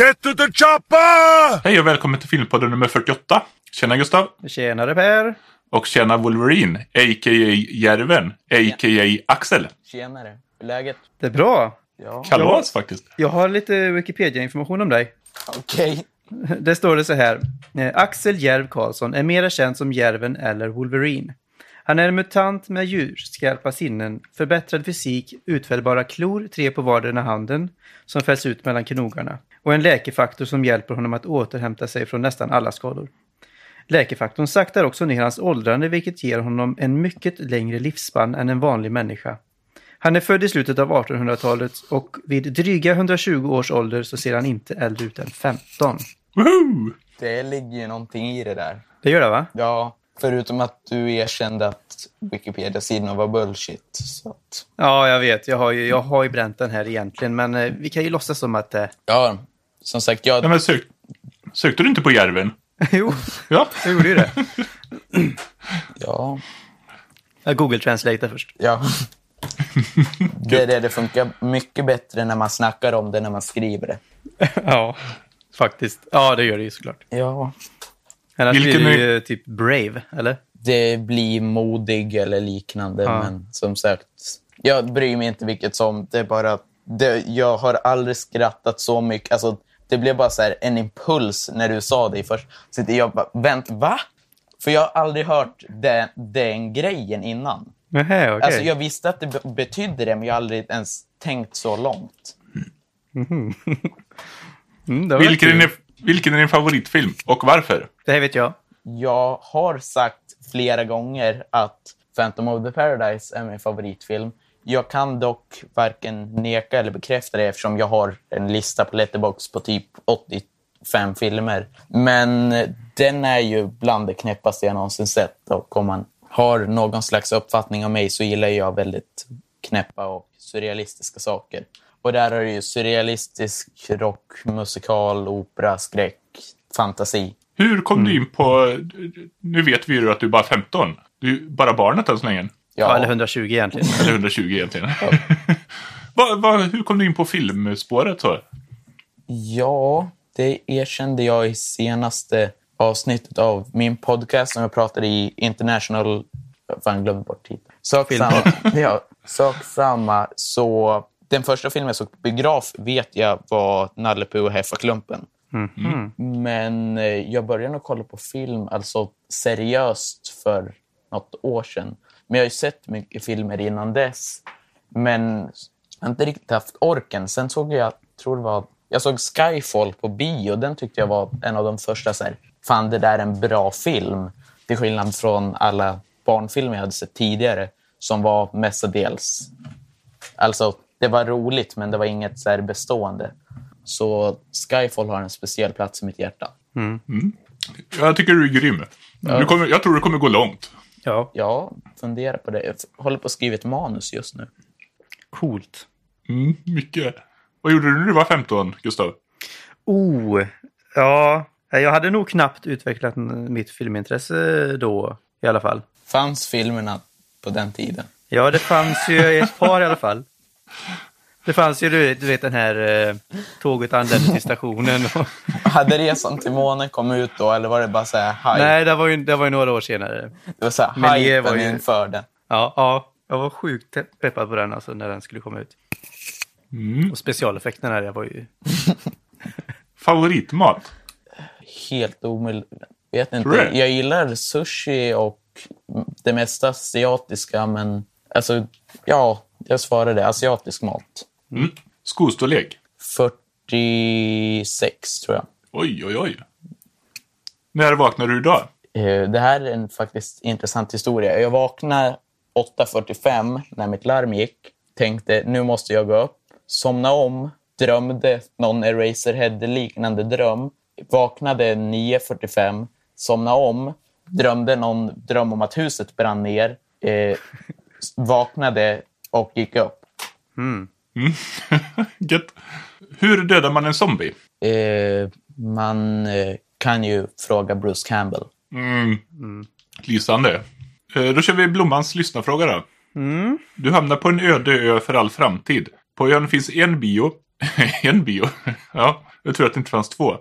Get to the chopper! Hej och välkommen till Filmpodden nummer 48. Tjena Gustav! Tjenare Per! Och tjena Wolverine, a.k.a. Järven, a.k.a. Axel. Tjenare. Hur är läget? Det är bra. Ja. Kalas faktiskt. Jag har lite Wikipedia-information om dig. Okej. Där står det så här. Eh, Axel Järv Karlsson är mera känd som Järven eller Wolverine. Han är en mutant med djurskarpa sinnen, förbättrad fysik, utfällbara klor, tre på vardera handen, som fälls ut mellan knogarna, och en läkefaktor som hjälper honom att återhämta sig från nästan alla skador. Läkefaktorn saktar också ner hans åldrande vilket ger honom en mycket längre livsspann än en vanlig människa. Han är född i slutet av 1800-talet och vid dryga 120 års ålder så ser han inte äldre ut än 15. Woohoo! Det ligger ju någonting i det där. Det gör det va? Ja, förutom att du erkände att Wikipedia-sidan var bullshit. Så att... Ja, jag vet. Jag har ju, jag har ju bränt den här egentligen, men eh, vi kan ju låtsas som att... Eh, Ja, som sagt, jag... Nej, men sök, sökte du inte på Järven? jo, Ja. jag gjorde ju det. Ja. Jag Google Translate först. ja. Det är det, det funkar mycket bättre när man snackar om det när man skriver det. ja, faktiskt. Ja, det gör det ju såklart. Ja. Annars Vilken blir det är- ju typ Brave, eller? Det blir modig eller liknande, Ja. men som sagt, jag bryr mig inte vilket som. Det är bara, det, jag har aldrig skrattat så mycket. Alltså, det blev bara så här en impuls när du sa det först. Så jag bara, vänt, va? För jag har aldrig hört den, den grejen innan. Nähä, okej. Alltså, jag visste att det be- betydde det, men jag har aldrig ens tänkt så långt. Mm, det, var Vilken är, vilken är din favoritfilm och varför? Det här vet jag. Jag har sagt flera gånger att Phantom of the Paradise är min favoritfilm. Jag kan dock varken neka eller bekräfta det eftersom jag har en lista på Letterbox på typ 85 filmer. Men den är ju bland det knäppaste jag någonsin sett. Och om man har någon slags uppfattning om mig så gillar jag väldigt knäppa och surrealistiska saker. Och där är det ju surrealistisk rock, musikal, opera, skräck, fantasi. Hur kom du in på... Nu vet vi ju att du är bara 15. Du är bara barnet än så länge. Ja. eller 120 egentligen. Eller 120 egentligen. va, va, hur kom du in på filmspåret så? Ja, det erkände jag i senaste avsnittet av min podcast när jag pratade i International... Fan, jag glömde bort titeln. Sak Film. samma. Ja, sak samma. Så den första filmen jag såg på biograf vet jag var Nalle Puh och Heffaklumpen. Men eh, jag började nog kolla på film alltså seriöst för något år sedan. Men jag har ju sett mycket filmer innan dess. Men jag har inte riktigt haft orken. Sen såg jag, tror det var, jag såg Skyfall på bio. Den tyckte jag var en av de första så här, fan det där är en bra film. Till skillnad från alla barnfilmer jag hade sett tidigare som var mestadels Alltså, det var roligt, men det var inget så här bestående. Så Skyfall har en speciell plats i mitt hjärta. Jag tycker du är grym. Du kommer, jag tror du kommer gå långt. Ja, Ja, fundera på det. Jag håller på att skriva ett manus just nu. coolt. Mm, mycket. Vad gjorde du när du var 15, Gustav? Oh, ja. Jag hade nog knappt utvecklat mitt filmintresse då, i alla fall. Fanns filmerna på den tiden? Ja, det fanns ju ett par i alla fall. Det fanns ju, du vet, den här eh, tåget anlände till stationen. Och, Hade Resan till månen kommit ut då, eller var det bara så här hype? nej, det var, ju, det var ju några år senare. Det var så här Men hypen var ju- inför den. Ja, ja, jag var sjukt peppad på den alltså, när den skulle komma ut. Mm. Och specialeffekterna där, jag var ju... Favoritmat? Helt omöjligt. Vet inte. Jag gillar sushi och det mesta asiatiska, men alltså, ja, jag svarar det. Asiatisk mat. Mm. Skostorlek? 46, tror jag. Oj, oj, oj. När vaknade du idag? Eh, Det här är en faktiskt intressant historia. Jag vaknade 8.45 när mitt larm gick. Tänkte nu måste jag gå upp. Somna om. Drömde någon Eraserhead-liknande dröm. Vaknade 9.45. Somna om. Drömde någon dröm om att huset brann ner. Eh, vaknade och gick upp. Gött. Hur dödar man en zombie? Eh, man eh, kan ju fråga Bruce Campbell. Mm. Lysande. Eh, Då kör vi Blommans lyssnarfråga då. Du hamnar på en öde ö för all framtid. På ön finns en bio. en bio? ja. Jag tror att det inte fanns två.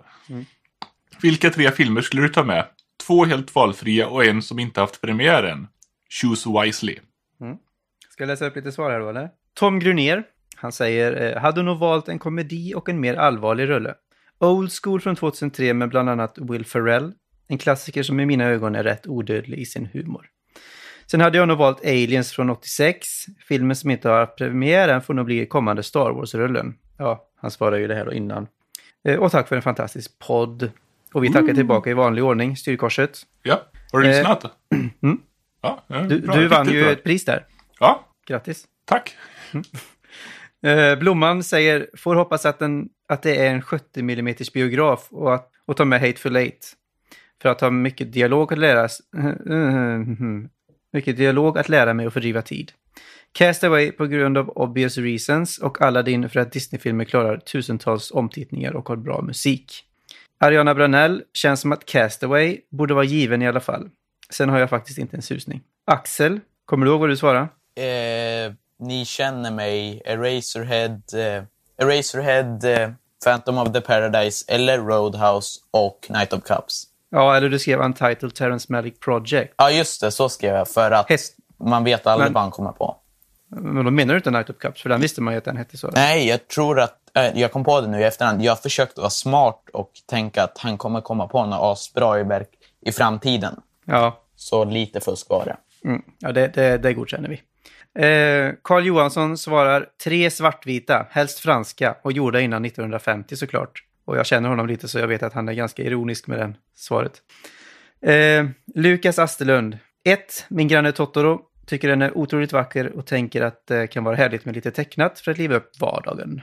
Vilka tre filmer skulle du ta med? Två helt valfria och en som inte haft premiären. Choose wisely. Ska jag läsa upp lite svar här då, eller? Tom Gruner, han säger, eh, hade nog valt en komedi och en mer allvarlig rulle. Old School från 2003 med bland annat Will Ferrell. En klassiker som i mina ögon är rätt odödlig i sin humor. Sen hade jag nog valt Aliens från 86. Filmen som inte har haft premiären får nog bli kommande Star Wars-rullen. Ja, han svarar ju det här då innan. Eh, Och tack för en fantastisk podd. Och vi tackar tillbaka i vanlig ordning, Styrkorset. Ja, har du Eh, lyssnat? mm. Ja, Du, du vann ju ett pris där. Ja, Grattis! tack. Eh, Blomman säger, får hoppas att, den, att det är en 70 mm biograf och, att, och ta med Hateful Eight. För att ha mycket dialog att lära, mycket dialog att lära mig och fördriva tid. Castaway på grund av obvious reasons och Aladdin för att Disney-filmer klarar tusentals omtittningar och har bra musik. Ariana Branell känns som att Castaway borde vara given i alla fall. Sen har jag faktiskt inte en susning. Axel, kommer du ihåg vad du svarade? Eh, ni känner mig, Eraserhead, eh, Eraserhead eh, Phantom of the Paradise eller Roadhouse och Night of Cups. Ja, eller du skrev Untitled Terrence Malick Project. Ja, just det. Så skrev jag. För att Häst. man vet aldrig Men- vad han kommer på. Men då menar du inte Night of Cups? För den visste man ju att den hette så. Nej, jag tror att... eh, jag kom på det nu i efterhand. Jag har försökt vara smart och tänka att han kommer komma på något asbra i verk i framtiden. Ja, Så lite fusk var det. mm. ja det, det, det godkänner vi. Eh, Carl Johansson svarar tre svartvita, helst franska och gjorda innan 1950 såklart. Och jag känner honom lite så jag vet att han är ganska ironisk med den svaret. Eh, Lukas Asterlund. 1. Min granne Totoro. Tycker den är otroligt vacker och tänker att det kan vara härligt med lite tecknat för att liva upp vardagen.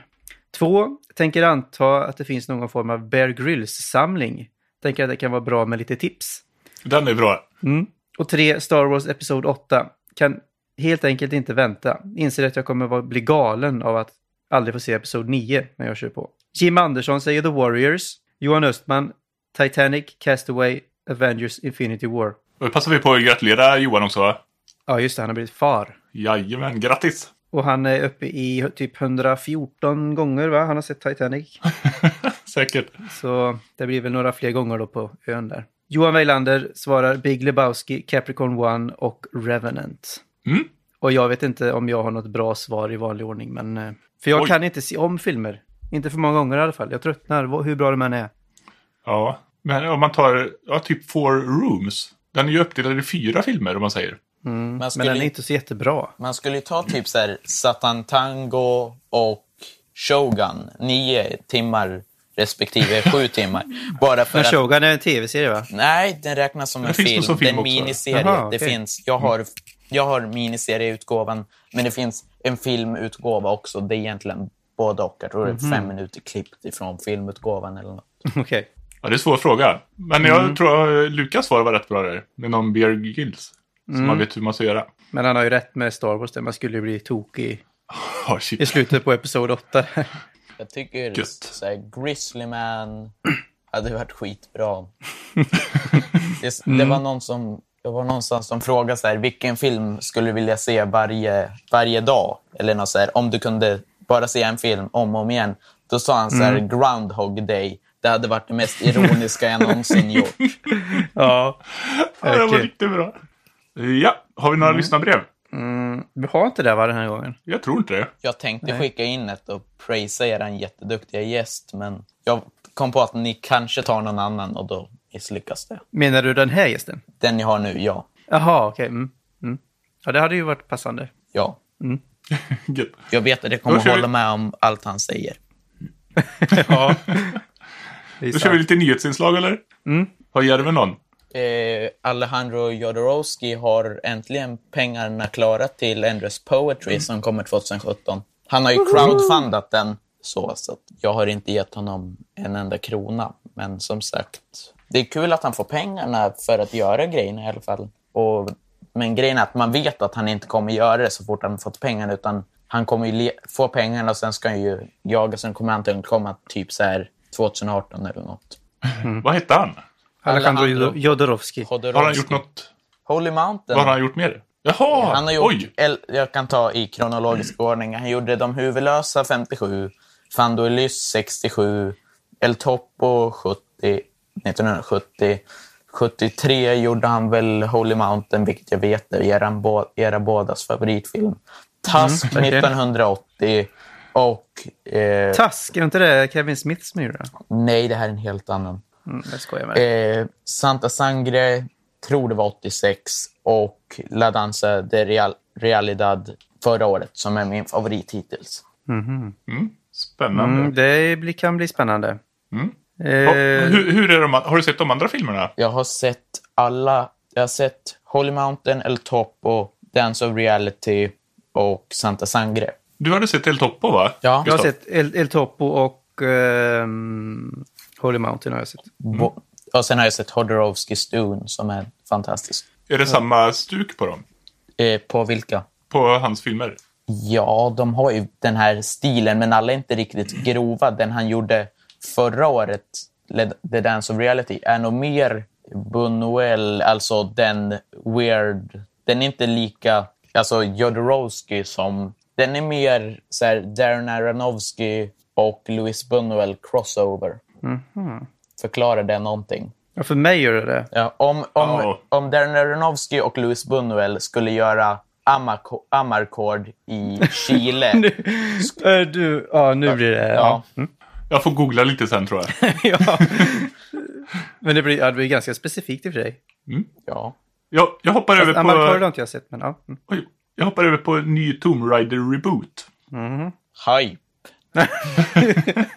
2. Tänker anta att det finns någon form av Bear Grylls-samling. Tänker att det kan vara bra med lite tips. Den är bra. Mm. Och tre, Star Wars Episod 8. Kan helt enkelt inte vänta. Inser att jag kommer bli galen av att aldrig få se Episod 9 när jag kör på. Jim Andersson säger The Warriors. Johan Östman, Titanic, Castaway, Avengers Infinity War. Då passar vi på att gratulera Johan också. va? Ja, just det, han har blivit far. Jajamän, grattis! Och han är uppe i typ 114 gånger, va? Han har sett Titanic. Säkert. Så det blir väl några fler gånger då på ön där. Johan Weilander svarar Big Lebowski, Capricorn One och Revenant. Mm. Och jag vet inte om jag har något bra svar i vanlig ordning, men... eh, För jag Oj. kan inte se om filmer. Inte för många gånger i alla fall. Jag tröttnar, hur bra de än är. Ja, men om man tar ja, typ Four Rooms. Den är ju uppdelad i fyra filmer om man säger. Mm. Men skulle- den är inte så jättebra. Man skulle ju ta typ så här Satan Tango och Shogun, nio timmar respektive sju timmar. Bara för Men att... Shogun är en tv-serie, va? Nej, den räknas som Det en film. det är en miniserie. Jaha, det finns, jag, har, jag har miniserieutgåvan, men det finns en filmutgåva också. Det är egentligen både och. Jag tror det är fem minuter klippt ifrån filmutgåvan eller något. Okej. Ja, det är en svår fråga. Men jag tror att Lukas svar var rätt bra där. Med någon Bear Gills. Så man vet hur man ska göra. Men han har ju rätt med Star Wars, där man skulle ju bli tokig Oh, i slutet på Episod 8. Jag tycker Gött. så här, Grizzly Man hade varit skitbra. det, det var någon som det var någonstans som frågade så här, vilken film skulle du vilja se varje, varje dag? Eller något så här, om du kunde bara se en film om och om igen. Då sa han så här, Groundhog Day. Det hade varit det mest ironiska jag någonsin gjort. ja. Ja, det var riktigt bra. Ja, har vi några lyssnarbrev? Mm, vi har inte det va, den här gången? Jag tror inte det. Jag tänkte skicka in ett och prisa er en jätteduktiga gäst, men jag kom på att ni kanske tar någon annan och då misslyckas det. Menar du den här gästen? Den ni har nu, ja. Jaha, okej. Mm. Mm. Ja, det hade ju varit passande. Ja. Gött. Jag vet att jag kommer vi- hålla med om allt han säger. ja. Då kör vi lite nyhetsinslag eller? Mm. Har Järven någon? Eh, Alejandro Jodorowsky har äntligen pengarna klara till Endless Poetry som kommer 2017. Han har ju crowdfundat den, så, så att jag har inte gett honom en enda krona. Men som sagt, det är kul att han får pengarna för att göra grejerna i alla fall. Och, men grejen är att man vet att han inte kommer göra det så fort han fått pengarna, utan han kommer ju få pengarna och sen ska han ju jaga, sen kommer han antagligen komma typ så här 2018 eller något. Vad hette han? Alejandro Alejandro. Jodorowsky. Har han gjort något? Holy Mountain. Vad har han gjort mer? Jaha! Han har gjort, Oj! el- jag kan ta i kronologisk ordning. Han gjorde De huvudlösa 57, Fanduelys 67, El Topo 70, 1970. 73 gjorde han väl Holy Mountain, vilket jag vet är era, era bådas favoritfilm. Tusk Mm, okej. 1980 och... Eh, Task, är inte det Kevin Smith som gjorde det? nej, det här är en helt annan. Mm, jag skojar med. Eh, Santa Sangre, tror det var 86, och La Danza de Real, Realidad förra året, som är min favorit hittills. Mm. Spännande. Mm, det blir, kan bli spännande. Mm. Eh, hur, hur är de, har du sett de andra filmerna? Jag har sett alla. Jag har sett Holy Mountain, El Topo, Dance of Reality och Santa Sangre. Du hade sett El Topo va? Ja. jag har sett El, El Topo och ehm, Holy Mountain har jag sett. Bo- Och sen har jag sett Hodorowskis Dune som är fantastisk. Är det samma stuk på dem? Eh, på vilka? På hans filmer? Ja, de har ju den här stilen, men alla är inte riktigt grova. Den han gjorde förra året, The Dance of Reality, är nog mer Buñuel, alltså den weird... Den är inte lika, alltså Jodorowsky som... Den är mer så här, Darren Aronofsky och Louis Buñuel crossover. Förklarar det någonting? Ja, för mig gör det det. Ja, om, om, Ja. om Darren Aronofsky och Louis Buñuel skulle göra Amarcord i Chile. Eh, du, ja, nu blir det... ja. Ja. Jag får googla lite sen tror jag. ja. Men det blir, ja, det blir ganska specifikt i och för sig. ja. Jag, jag, hoppar över Fast Amarcord har på, inte jag sett, men ja. Mm. oj, jag hoppar över på en ny Tomb Raider-reboot. Hype.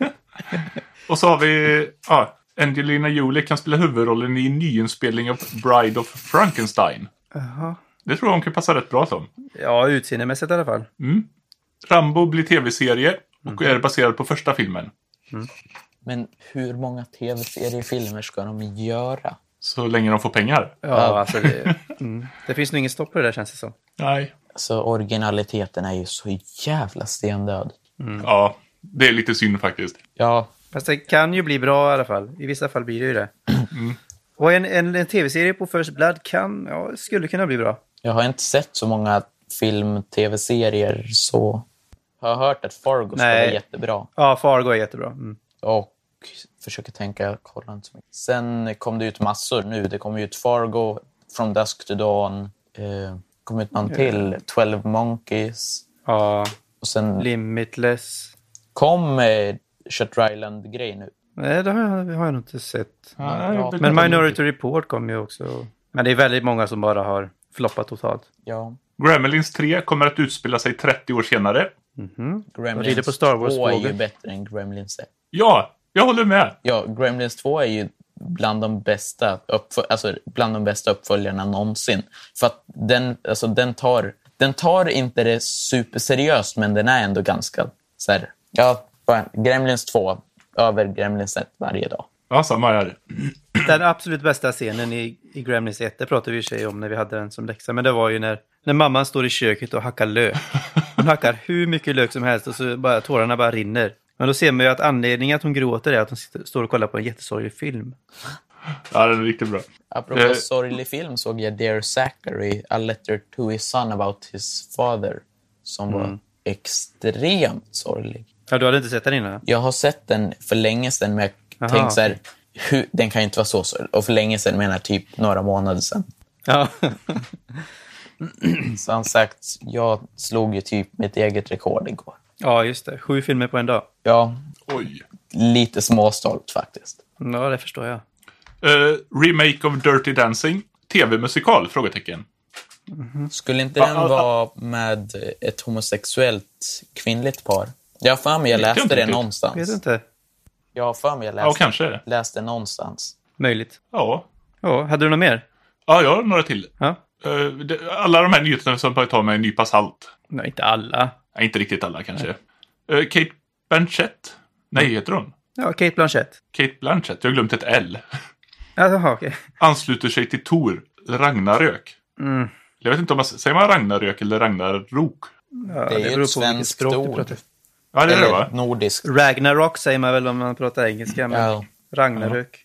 Och så har vi ja, Angelina Jolie kan spela huvudrollen i en nyinspelning av Bride of Frankenstein. Jaha. Det tror jag hon kan passa rätt bra som. Ja, utseendemässigt i alla fall. Rambo blir tv-serie och är baserad på första filmen. Men hur många tv-seriefilmer ska de göra? Så länge de får pengar. Ja, alltså det, mm. det finns nog ingen stopp på det där känns det som. Nej. Alltså originaliteten är ju så jävla stendöd. Ja, det är lite synd faktiskt. Ja, Fast det kan ju bli bra i alla fall. I vissa fall blir det ju det. Och en, en, en tv-serie på First Blood kan, ja, skulle kunna bli bra. jag har inte sett så många film-tv-serier så... Jag har hört att Fargo ska Nej. vara jättebra. Ja, Fargo är jättebra. Mm. Och försöker tänka, jag kollar inte så mycket. Sen kom det ut massor nu. Det kom ut Fargo, From Dusk to Dawn. Eh, kom ut någon till, 12 Monkeys. Ja, Och sen Limitless. kom eh, Shutter Island-grejen ut. Nej, det har jag, det har jag nog inte sett. Jag vet Men. Minority Report kom ju också. Men det är väldigt många som bara har floppat totalt. Ja. Gremlins 3 kommer att utspela sig 30 år senare. Gremlins rider på Star Wars 2 är ju bättre än Gremlins 1. Ja, jag håller med. Ja, Gremlins 2 är ju bland de bästa, alltså, bland de bästa uppföljarna någonsin. För att den, alltså, den, tar, den tar inte det superseriöst, men den är ändå ganska så här, ja, Gremlins 2 över Gremlins 1 varje dag. Ja, samma här. Den absolut bästa scenen i, i Gremlins 1, det pratade vi i sig om när vi hade den som läxa, men det var ju när, när mamman står i köket och hackar lök. Hon hackar hur mycket lök som helst och så bara tårarna bara rinner. Men då ser man ju att anledningen att hon gråter är att hon sitter, står och kollar på en jättesorglig film. Ja, den är riktigt bra. Apropå Eh. sorglig film såg jag Dear Zachary, A Letter to His Son About His Father, som var extremt sorglig. Ja, du hade inte sett den innan? Jag har sett den för länge sedan, men jag Aha, tänkte så här, hur, den kan ju inte vara så sorglig. Och för länge sedan menar jag typ några månader sedan. Ja. Som sagt, jag slog ju typ mitt eget rekord igår. ja, just det. Sju filmer på en dag. Ja, Oj. lite småstolt faktiskt. Ja, det förstår jag. Eh, remake of Dirty Dancing. TV-musikal? Frågetecken. Skulle inte den vara med ett homosexuellt kvinnligt par? Jag har för mig jag jag läste det någonstans. Vet inte. Jag har för mig jag Ja, läste, kanske. läste någonstans. Möjligt. Ja. Ja, hade du något mer? Ja, jag har några till. Ja. Eh, det- alla de här nyheterna som jag tar med en nypa salt. Nej, inte alla. Nej, inte riktigt alla kanske. Eh, Kate Blanchett. Nej, heter hon? Ja, Kate Blanchett. Kate Blanchett. Jag har glömt ett L. Jaha, okej. Ansluter sig till Tor Ragnarök. Mm. Jag vet inte om man säger man Ragnarök eller Ragnarok. Ja, Det är ju beror ett svenskt ord. Ja, det är det va? nordiskt. Ragnarok säger man väl om man pratar engelska, men Ja. Ragnarök.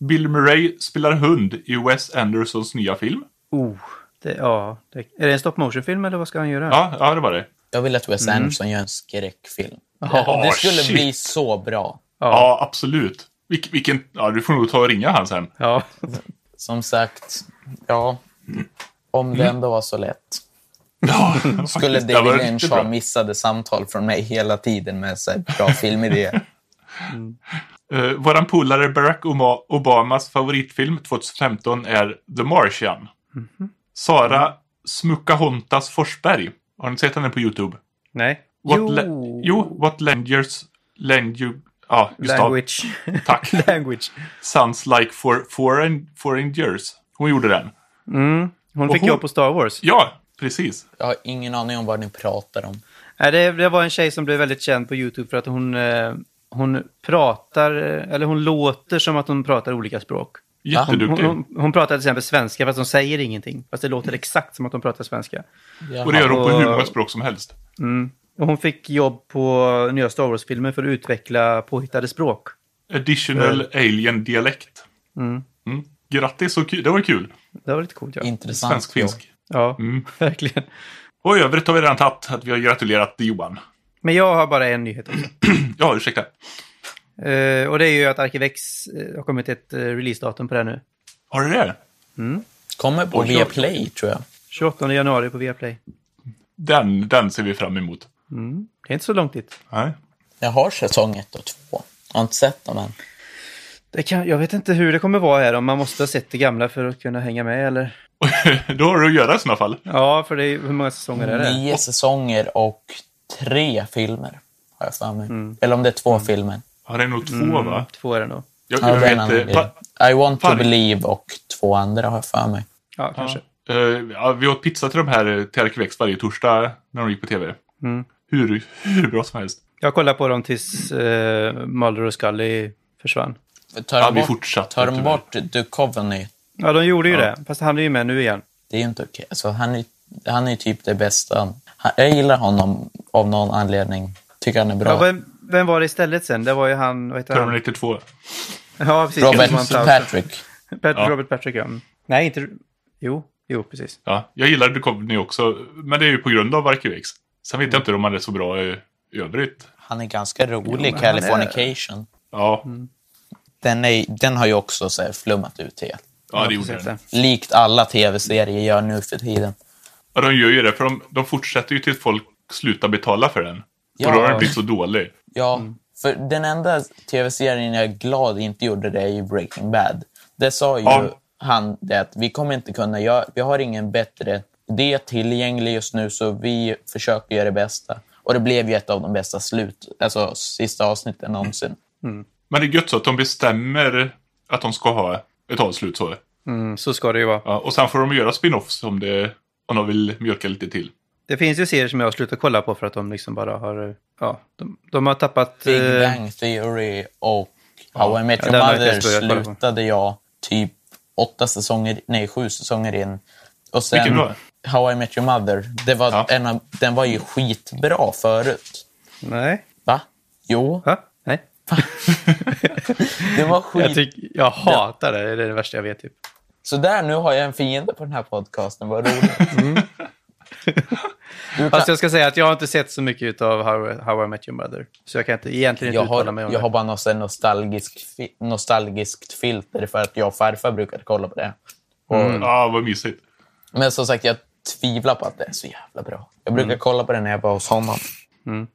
Bill Murray spelar hund i Wes Andersons nya film. Oh, det, ja. Det, är det en stop motion-film eller vad ska han göra? Ja, ja det var det. Jag vill att Wes Anderson gör en skräckfilm. Ja, det skulle shit. bli så bra. Ja, absolut. Vilk, vilken, ja, du får nog ta och ringa han sen. Ja. Som sagt, ja. Om det ändå var så lätt. Ja, Skulle David Lynch ha missade samtal från mig hela tiden med så bra filmidéer. Uh, våran polare Barack Obamas favoritfilm 2015 är The Martian. Sara Smukahontas Forsberg. Har ni sett henne på YouTube? Nej. What jo. jo, What languages... Langu... Ja. Language. Tack. Language. Sounds like for foreign, foreigners. Hon gjorde den. Mm. Hon Och fick hon- jobb på Star Wars. Ja, precis. Jag har ingen aning om vad ni pratar om. Nej, det, det var en tjej som blev väldigt känd på YouTube för att hon, eh, hon pratar, eh, eller hon låter som att hon pratar olika språk. Hon, Jätteduktig. hon, hon pratar till exempel svenska fast hon säger ingenting. Fast det låter exakt som att hon pratar svenska. Och det gör hon på och- hur många språk som helst. Mm. Och hon fick jobb på nya Star Wars-filmer för att utveckla påhittade språk. Additional alien dialekt. Mm. Mm. Grattis, så kul. det var kul. Det var lite coolt ja. Intressant. Svensk-finsk. Ja, Mm. verkligen. Och i övrigt har vi redan tagit att vi har gratulerat Johan. Men jag har bara en nyhet också. Ja, ursäkta. Eh, och det är ju att Arkivex eh, har kommit ett uh, releasedatum på det här nu. Har du det? Kommer på. Viaplay, tror jag. 28 januari på Viaplay. Den, den ser vi fram emot. Mm. Det är inte så långt dit. Nej. Jag har säsong ett och två. Jag har inte sett dem än. Det kan, jag vet inte hur det kommer vara här, om man måste ha sett det gamla för att kunna hänga med eller? Då har du att göra i sådana fall. Ja, för det är, hur många säsonger är det? Nio säsonger och tre filmer, har jag för mig. Mm. Eller om det är två filmer. Det är nog två, va? Två är det nog. Jag, Ja, jag vet annan I want to Park. believe och två andra har jag för mig. Ja, kanske. ja, Vi åt pizza till de här eh, till Arkivex varje torsdag när de gick på tv. Mm. Hur, hur bra som helst. Jag kollade på dem tills uh, Mulder och Scully försvann. Tar Ja, vi bort, fortsatte. tar de bort Duchovny, Ja, de gjorde ju Ja. det. Fast han är ju med nu igen. det är ju inte okej. Alltså, han, är, han är ju typ det bästa. Han, jag gillar honom av någon anledning. Tycker han är bra. Ja, vem, vem var det istället sen? Det var ju han, vad heter han? Terminator 2. Ja, precis. Robert. Patrick. Pat, Ja. Robert Patrick, ja. Mm. Nej, inte... Jo, jo, precis. Ja, jag gillar Duchovny också, men det är ju på grund av Arkivex. Sen vet jag inte om han är så bra i i övrigt. Han är ganska rolig, Jo, Californication. Ja, Den, är, den har ju också så här flummat ut helt. ja det gjorde den. Likt alla tv-serier gör nu för tiden. Ja, de gör ju det, för de, de fortsätter ju tills folk slutar betala för den. Ja. Och då har den blivit så dålig. Ja, för den enda tv-serien jag är glad inte gjorde det är ju Breaking Bad. Det sa ju Ja. han det att vi kommer inte kunna göra, vi har ingen bättre idé tillgänglig just nu så vi försöker göra det bästa. Och det blev ju ett av de bästa slut, alltså sista avsnitten någonsin. Men det är gött så att de bestämmer att de ska ha ett avslut så. Mm, så ska det ju vara. Ja, och sen får de göra spin-offs om, det, om de vill mjölka lite till. Det finns ju serier som jag har slutat kolla på för att de liksom bara har... Ja, de, de har tappat... Big eh, Bang Theory och How I Met Your jag Mother slutade jag typ åtta säsonger, nej sju säsonger in. Och sen Vilken då? How I Met Your Mother, det var Ja. en av, den var ju skitbra förut. Nej. Va? Jo, Va? Nej. det var Jag, skit. tyck, jag hatar det. Det är det värsta jag vet. Typ. Så där, nu har jag en fiende på den här podcasten, vad roligt. Du kan, Fast jag ska säga att jag har inte sett så mycket av How, How I Met Your Mother. Så jag kan inte, egentligen inte jag uttala mig har, om jag det. har bara något nostalgisk, nostalgiskt filter för att jag och farfar brukade kolla på det. Och, Ja, vad mysigt. Men som sagt, jag tvivlar på att det är så jävla bra. Jag brukar kolla på det när jag var hos honom. Mm.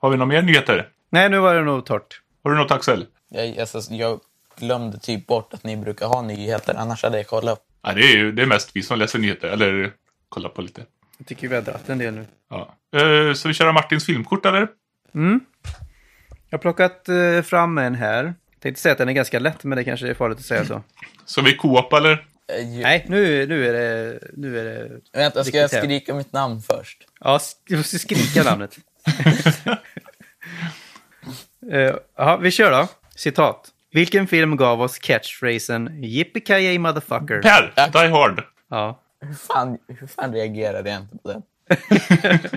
Har vi några mer nyheter? Nej, nu var det nog torrt. Har du något Axel? Jag, alltså, jag glömde typ bort att ni brukar ha nyheter, annars hade jag kollat. Ja, det är ju det är mest vi som läser nyheter, eller kollar på lite. Jag tycker vi har dragit en del nu. Ja. Eh, så vi kör Martins filmkort, eller? Jag har plockat eh, fram en här. Tänkte säga att den är ganska lätt, men det kanske är farligt att säga så. Så vi co-op, eller? Eh, Nej, nu, nu är det... Nu är det... Vänta, ska jag Riktigt här. skrika mitt namn först? Ja, du måste skrika namnet. Eh, Ja, vi kör då. Citat. Vilken film gav oss catchphrasen Yippee motherfucker? Per! Ja. Die Hard! Ja. Hur fan, hur fan reagerade jag inte på den?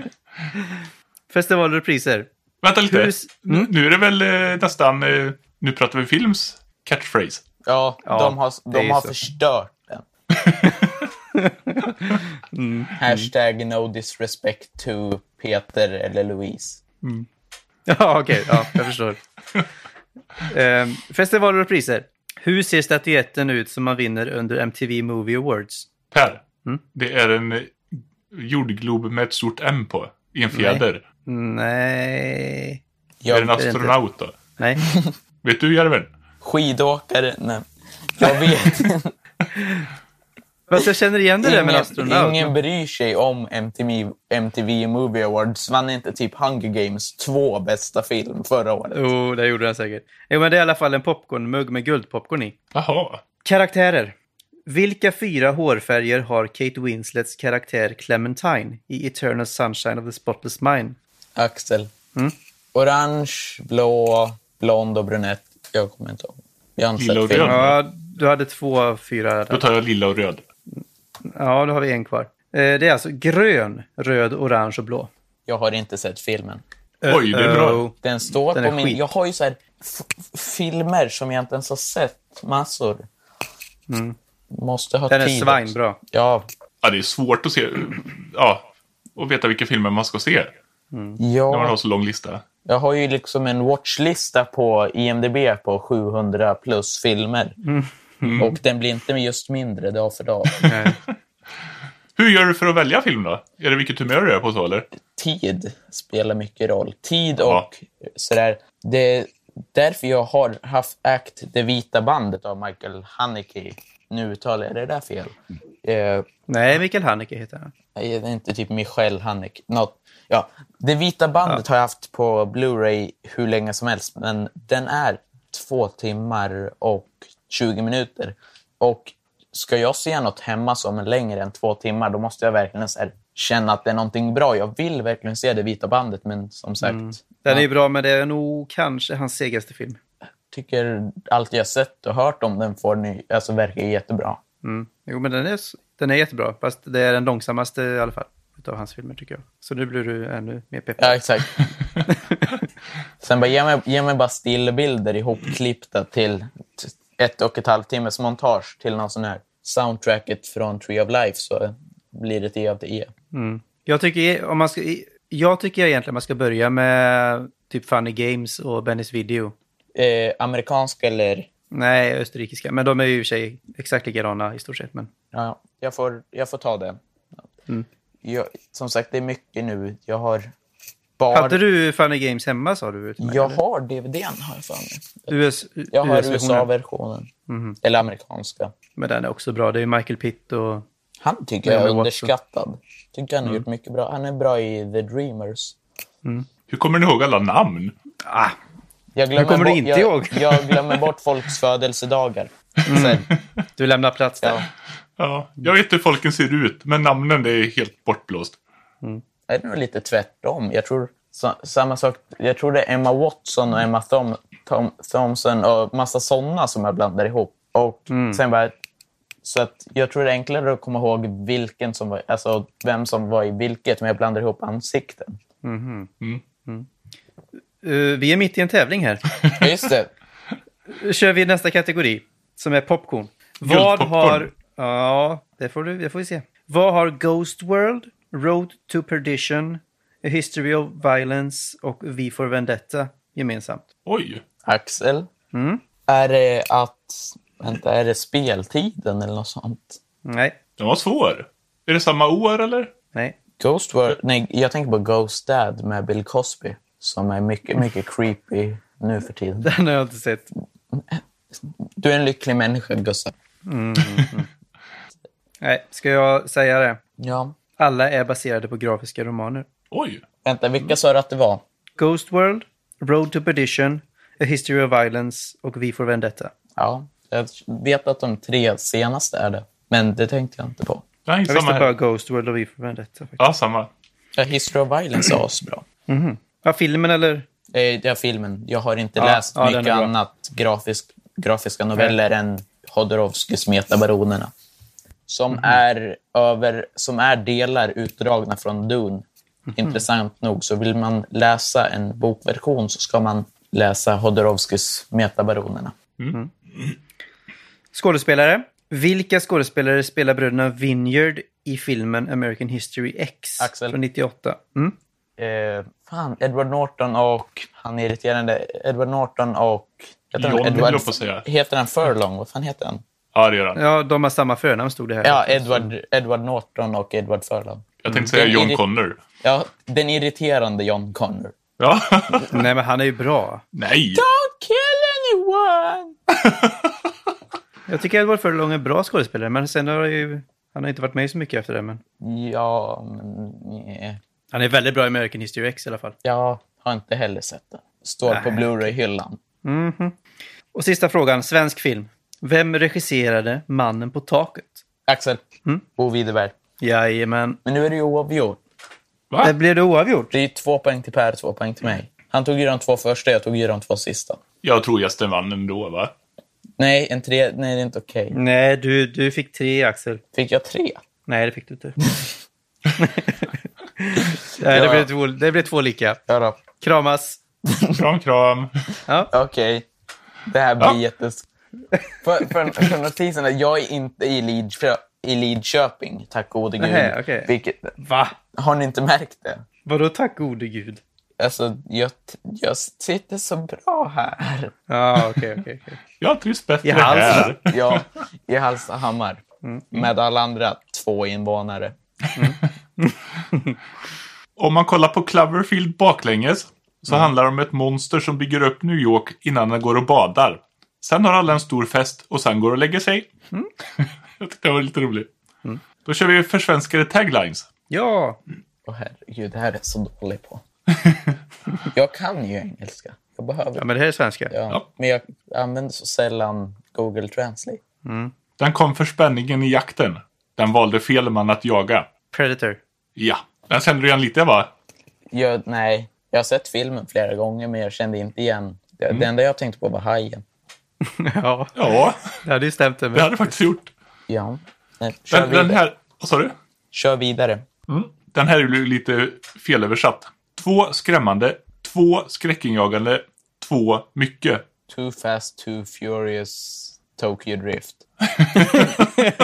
Festivalrepriser. Vänta lite. Hur Mm. Nu- Nu är det väl eh, nästan... Eh, nu pratar vi films catchphrase. Ja, Ja, de har, de har så. förstört den. Hashtag no disrespect to Peter eller Louise. Ja, okej. Ja, jag förstår. Eh, festivaler och priser. Hur ser statyetten ut som man vinner under MTV Movie Awards? Per. Mm. Det är en jordglob med ett stort M på. I en fjäder. Nej. är det en det inte. astronaut då? Nej. Vet du Järven? skidåkare, nej. Jag vet. Fast jag känner igen det där med astronaut. ingen bryr sig om MTV, MTV Movie Awards. Vann inte typ Hunger Games två bästa film förra året? Jo, det gjorde den säkert. Jo, men det är i alla fall en popcornmugg med guldpopcorn i. Jaha. Karaktärer. Vilka fyra hårfärger har Kate Winslets karaktär Clementine i Eternal Sunshine of the Spotless Mind? Axel. Mm. Orange, blå, blond och brunett. Jag kommer inte ihåg. Jag har Lila och röd. Ja, du hade två av fyra. Då Där. tar jag lilla och röd. Ja, då har vi en kvar. Eh, Det är alltså grön, röd, orange och blå. Jag har inte sett filmen. Oj, det är bra. Uh-oh. Den står Den på min... skit. Jag har ju så här filmer som jag inte ens har sett. Massor. Måste ha Mm. Den är tid. svinbra. Ja. Ja, det är svårt att se. Ja, och veta vilka filmer man ska se. När man ja. har så lång lista. Jag har ju liksom en watchlista på IMDB på 700 plus filmer. Mm. Och den blir inte just mindre dag för dag. Nej. Hur gör du för att välja film då? Är det vilket humör du är på så eller? Tid spelar mycket roll. Tid och Ja. sådär. Det är därför jag har haft Act Det vita bandet av Michael Haneke. Nu uttalar jag det där fel. Eh, Nej, Mikael Haneke heter han. Nej, det är inte typ Michel Haneke. Något. Ja, det vita bandet har jag haft på Blu-ray hur länge som helst, men den är två timmar och 20 minuter. Och ska jag se något hemma som är längre än två timmar, då måste jag verkligen här, känna att det är någonting bra. Jag vill verkligen se det vita bandet, men som sagt, Den är bra, men det är nog kanske hans segaste film. Tycker allt jag sett och hört om den får ni, alltså, verkar jättebra. Mm. Jo, men den är, den är jättebra. Fast det är den långsammaste i alla fall. Utav hans filmer tycker jag. Så nu blir du ännu mer peppad. Ja, exakt. Sen bara ge mig, ge mig bara stillbilder ihopklippta till ett och ett halvt timmes montage till någon sån här soundtracket från Tree of Life så blir det 10 av 10. Mm. Jag tycker, om man ska, jag tycker egentligen man ska börja med typ Funny Games och Bennys Video. Eh, amerikansk eller... Nej, österrikiska. Men de är ju i och för sig exakt likadana i stort sett. Men... Ja, jag får, jag får ta det. Mm. Jag, som sagt, det är mycket nu. Jag har bara... Hade du Funny Games hemma sa du? mig, Jag eller? har DVDn, har jag för mig. US, Jag har. USA-versionen. Mhm. Eller amerikanska. Men den är också bra. Det är Michael Pitt och... Han tycker jag är underskattad. Tycker han har gjort mycket bra. Han är bra i The Dreamers. Hur kommer ni ihåg alla namn? Ah, Jag glömmer kommer du bort, inte jag, ihåg? jag glömmer bort folks födelsedagar. Sen, du lämnar plats där. ja. Ja, jag vet hur folken ser ut, men namnen det är helt bortblåst. är det nog lite tvärtom. Jag tror sa, samma sak. Jag tror det är Emma Watson och Emma Thom, Tom, Thompson och massa sådana som jag blandar ihop. Och sen bara, så att jag tror det är enklare att komma ihåg vilken som var, alltså vem som var i vilket, men jag blandar ihop ansikten. Uh, vi är mitt i en tävling här. Just det. Kör vi nästa kategori, som är popcorn. Vad har... Ja, det får, du, det får vi se. Vad har Ghost World, Road to Perdition, A History of Violence och V for Vendetta gemensamt? Oj, Axel. Mm. Är det att, vänta, är det speltiden eller något sånt? Nej, den var svår. Är det samma år eller? nej. Ghost World, nej, jag tänker på Ghost Dad med Bill Cosby. Som är mycket, mycket creepy nu för tiden. Den har jag inte sett. Du är en lycklig människa, Gustav. Nej, ska jag säga det? Ja. Alla är baserade på grafiska romaner. Oj, Vänta, vilka sa du att det var? Ghost World, Road to Perdition, A History of Violence och V for Vendetta. Ja, jag vet att de tre senaste är det. Men det tänkte jag inte på. nej, Jag samma visste här. bara Ghost World och V for Vendetta. Faktiskt. Ja, samma. Ja, History of Violence är asbra. Ja, filmen eller? Eh, Ja, filmen. Jag har inte Ja, läst ja, mycket annat grafisk, grafiska noveller än Hodorowskis Metabaronerna. Som, Mhm. är över, som är delar utdragna från Dune. Mhm. Intressant nog, så vill man läsa en bokversion så ska man läsa Hodorowskis Metabaronerna. Skådespelare. Vilka skådespelare spelar bröderna Vineyard i filmen American History X Axel. från 98? Mm? Eh, fan, Edward Norton och han är irriterande. Edward Norton och... Heter han John, Edward, jag på säga. Heter han Furlong? Vad fan heter han? Ja, det gör han. Ja, de har samma förnamn stod det här. Ja, Edward, Edward Norton och Edward Furlong. Jag tänkte säga Den John Connor. Ja, den irriterande John Connor. Ja. Nej, men han är ju bra. Nej! Don't kill anyone! Jag tycker Edward Furlong är en bra skådespelare, men sen har ju... Han har inte varit med så mycket efter det, men... Ja, men... nej. Han är väldigt bra i American History X i alla fall. Jag har inte heller sett den. Står på Nej. Blu-ray-hyllan. Mhm. Och sista frågan, svensk film. Vem regisserade Mannen på taket? Axel, Mm. Bo Widerberg. Jajamän. Men nu är det ju oavgjort. Va? Det blev det oavgjort? Det är två poäng till Per, två poäng till mig. Han tog ju de två första, jag tog ju de två sista. Jag tror gästen vann ändå, va? Nej, en tre... Nej, det är inte okej. Nej, du, du fick tre, Axel. Fick jag tre? Nej, det fick du inte. Nej, det, blev två, det blev två lika. Ja då. Kramas. Kram, kram. Ja. Okej. Det här blir Ja. jättes... För, för, för notisen att jag är inte i, Lidkö, i Lidköping, tack gode gud. Nähä, okej. Vilket, Va? har ni inte märkt det? Vadå tack gode gud? Alltså, jag, jag sitter så bra här. Ja, okej, okej. okej. Jag trivs bättre I här. Ja, i Hallstahammar. Med alla andra två invånare. Om man kollar på Cloverfield baklänges så handlar det om ett monster som bygger upp New York innan den går och badar. Sen har alla en stor fest och sen går och lägger sig. Jag tyckte det var lite roligt. Då kör vi försvenskade taglines. Ja, Åh herregud, det här är jag så dålig på. Jag kan ju engelska. Jag behöver ja men det här är svenska. Ja, Ja. Men jag använder så sällan Google Translate. Den kom för spänningen i jakten. Den valde fel man att jaga. Predator. Ja, den kände du igen lite va? Jag, nej, jag har sett filmen flera gånger men jag kände inte igen. Det, det enda jag tänkte på var hajen. ja, Ja, det hade ju stämt det det hade faktiskt gjort. Ja. Nej, kör, Den, vidare. den här, vad sa du? kör vidare. Mm. Den här är ju lite felöversatt. Två skrämmande, två skräckinjagande, två mycket. Too fast, too furious, Tokyo Drift.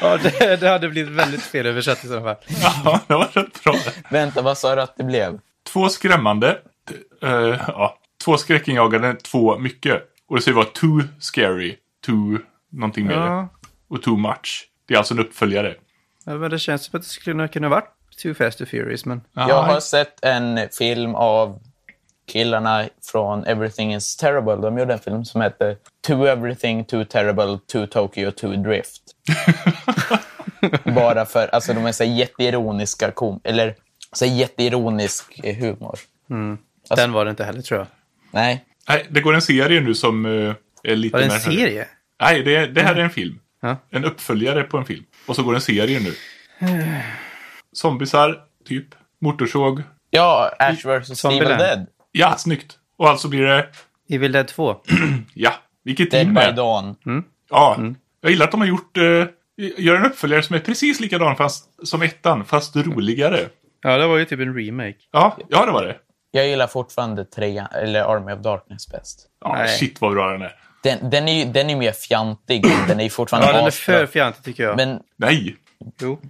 Ja, det, det hade blivit väldigt fel översatt i så fall. Ja, det var rätt bra. Vänta, vad sa du att det blev? Två skrämmande, eh, ja, två skräckinjagande, två mycket. Och det ska ju vara too scary, too någonting mer. Ja, Och too much. Det är alltså en uppföljare. ja, men det känns som att det skulle kunna varit Too Fast Too Furious, men... Ja, Jag har sett en film av killarna från Everything is terrible. De gjorde en film som heter To everything, too terrible, too Tokyo, too drift. Bara för, alltså de är så jätteironiska, kom, eller så jätteironisk humor. Alltså- Den var det inte heller, tror jag. Nej, Nej, det går en serie nu som eh, är lite Var det en mer- serie? Nej, det, det här är en film. Ja. En uppföljare på en film. Och så går en serie nu. Zombisar, typ. Motorsåg. ja, Ash vs. Evil. Dead. Ja, snyggt. Och alltså blir det... Evil Dead 2. Ja, vilket Dead team by är. Dawn. Ja, jag gillar att de har gjort... Eh, gör en uppföljare som är precis likadan fast, som ettan, fast roligare. Ja, det var ju typ en remake. Ja, ja det var det. Jag gillar fortfarande trean, eller Army of Darkness bäst. Ja, Nej. shit vad bra den är. Den, den är ju den är mer fjantig, men den är ju fortfarande Ja, den är för fjantig tycker jag. Men Nej. Jo.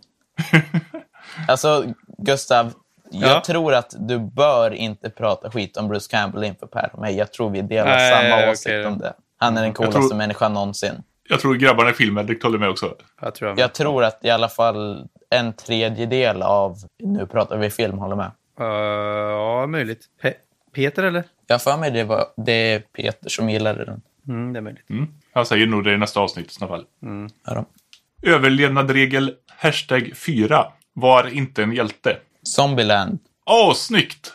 Alltså, Gustav, jag Ja? tror att du bör inte prata skit om Bruce Campbell inför Per och mig. Jag tror vi delar Nej, samma okej åsikt då. om det. Han är den coolaste tror- människan någonsin. Jag tror grabbarna i filmen håller med också. Jag tror jag. Jag tror att i alla fall en tredjedel av, nu pratar vi film, håller med. Uh, ja, möjligt. Pe- Peter eller? Jag för mig det, var, det är Peter som gillade den. Mm, det är möjligt. Mm. Jag säger nog det i nästa avsnitt i sådana fall. Ja, då. Överlevnadregel hashtag 4. Var inte en hjälte. Zombieland. Åh, snyggt!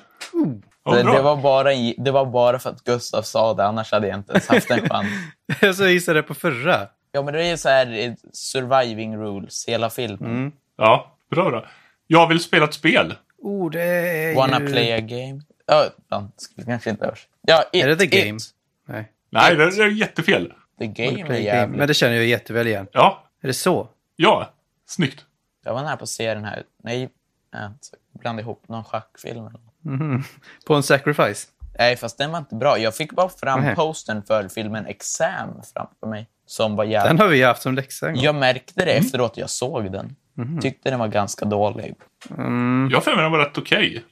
Ja, Det, det, var bara, i- det var bara för att Gustav sa det, annars hade jag inte ens haft en chans. Jag så gissade det på förra. Ja, men det är ju så här eh, surviving rules, hela filmen. Mm. Ja, bra då. Jag vill spela ett spel. Oh, det är Wanna ju... play a game? Ja, fan, skulle kanske inte hörs. Ja, it, Är det The it. Game? Nej. Nej, det är jättefel. The game är jävligt. Men det känner jag jätteväl igen. Ja, Är det så? ja. Snyggt. Jag var nära på att se den här. Nej, jag blandade ihop någon schackfilm. eller något. Mhm. På en sacrifice? Nej, fast den var inte bra. Jag fick bara fram Nähä. postern för filmen Exam framför mig. Som var jävligt... Den har vi haft som läxa en gång. Jag märkte det efteråt jag såg den. Tyckte den var ganska dålig. Mm. Jag för mig den var rätt okej.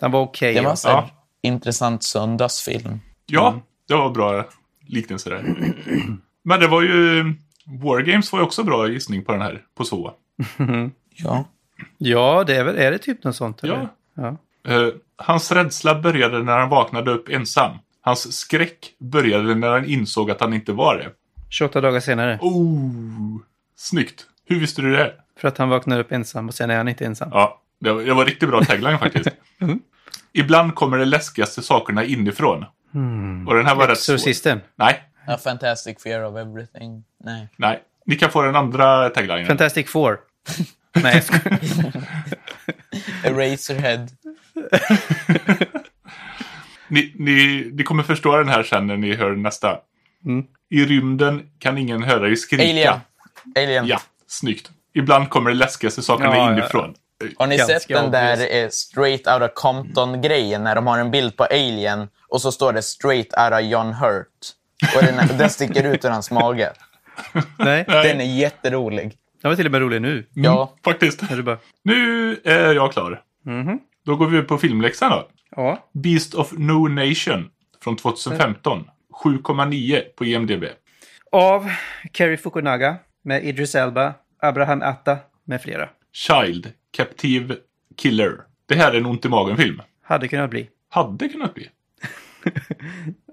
Den var okej. Det var ja. en Ja. intressant söndagsfilm. Ja, det var bra liknelse där. Men det var ju... War Games var ju också bra gissning på den här, på så. Ja. Ja, det är väl, är det typ något sånt? Eller? Ja. ja. Eh, hans rädsla började när han vaknade upp ensam. Hans skräck började när han insåg att han inte var det. 28 dagar senare. Oh, snyggt. Hur visste du det? För att han vaknar upp ensam och sen är han inte ensam. Ja, det var, det var riktigt bra tagline faktiskt. Ibland kommer de läskigaste sakerna inifrån. Och den här var rätt svår. Exorcisten. Nej, A fantastic fear of everything. Nej. nej. Ni kan få den andra taglinen. Fantastic Four. Nej, jag skojar. Eraserhead. Ni, ni, ni kommer förstå den här sen när ni hör nästa. Mm. I rymden kan ingen höra dig skrika. Alien. Alien. Ja, snyggt. Ibland kommer det läskigaste sakerna Ja, ja, ja. inifrån. Har ni Ganska sett den där obvious. eh, straight outta Compton-grejen när de har en bild på Alien och så står det straight outta John Hurt. Och den, den sticker ut ur hans mage. Nej, Den är jätterolig. Den var till och med rolig nu. Ja, Faktiskt. Är bara... Nu är jag klar. Mhm. Då går vi på filmläxan då. Ja. Beast of No Nation från 2015. 7,9 på IMDB. Av Kerry Fukunaga med Idris Elba, Abraham Atta med flera. Child, Captive Killer. Det här är en ont i magen-film. Hade kunnat bli. Hade kunnat bli.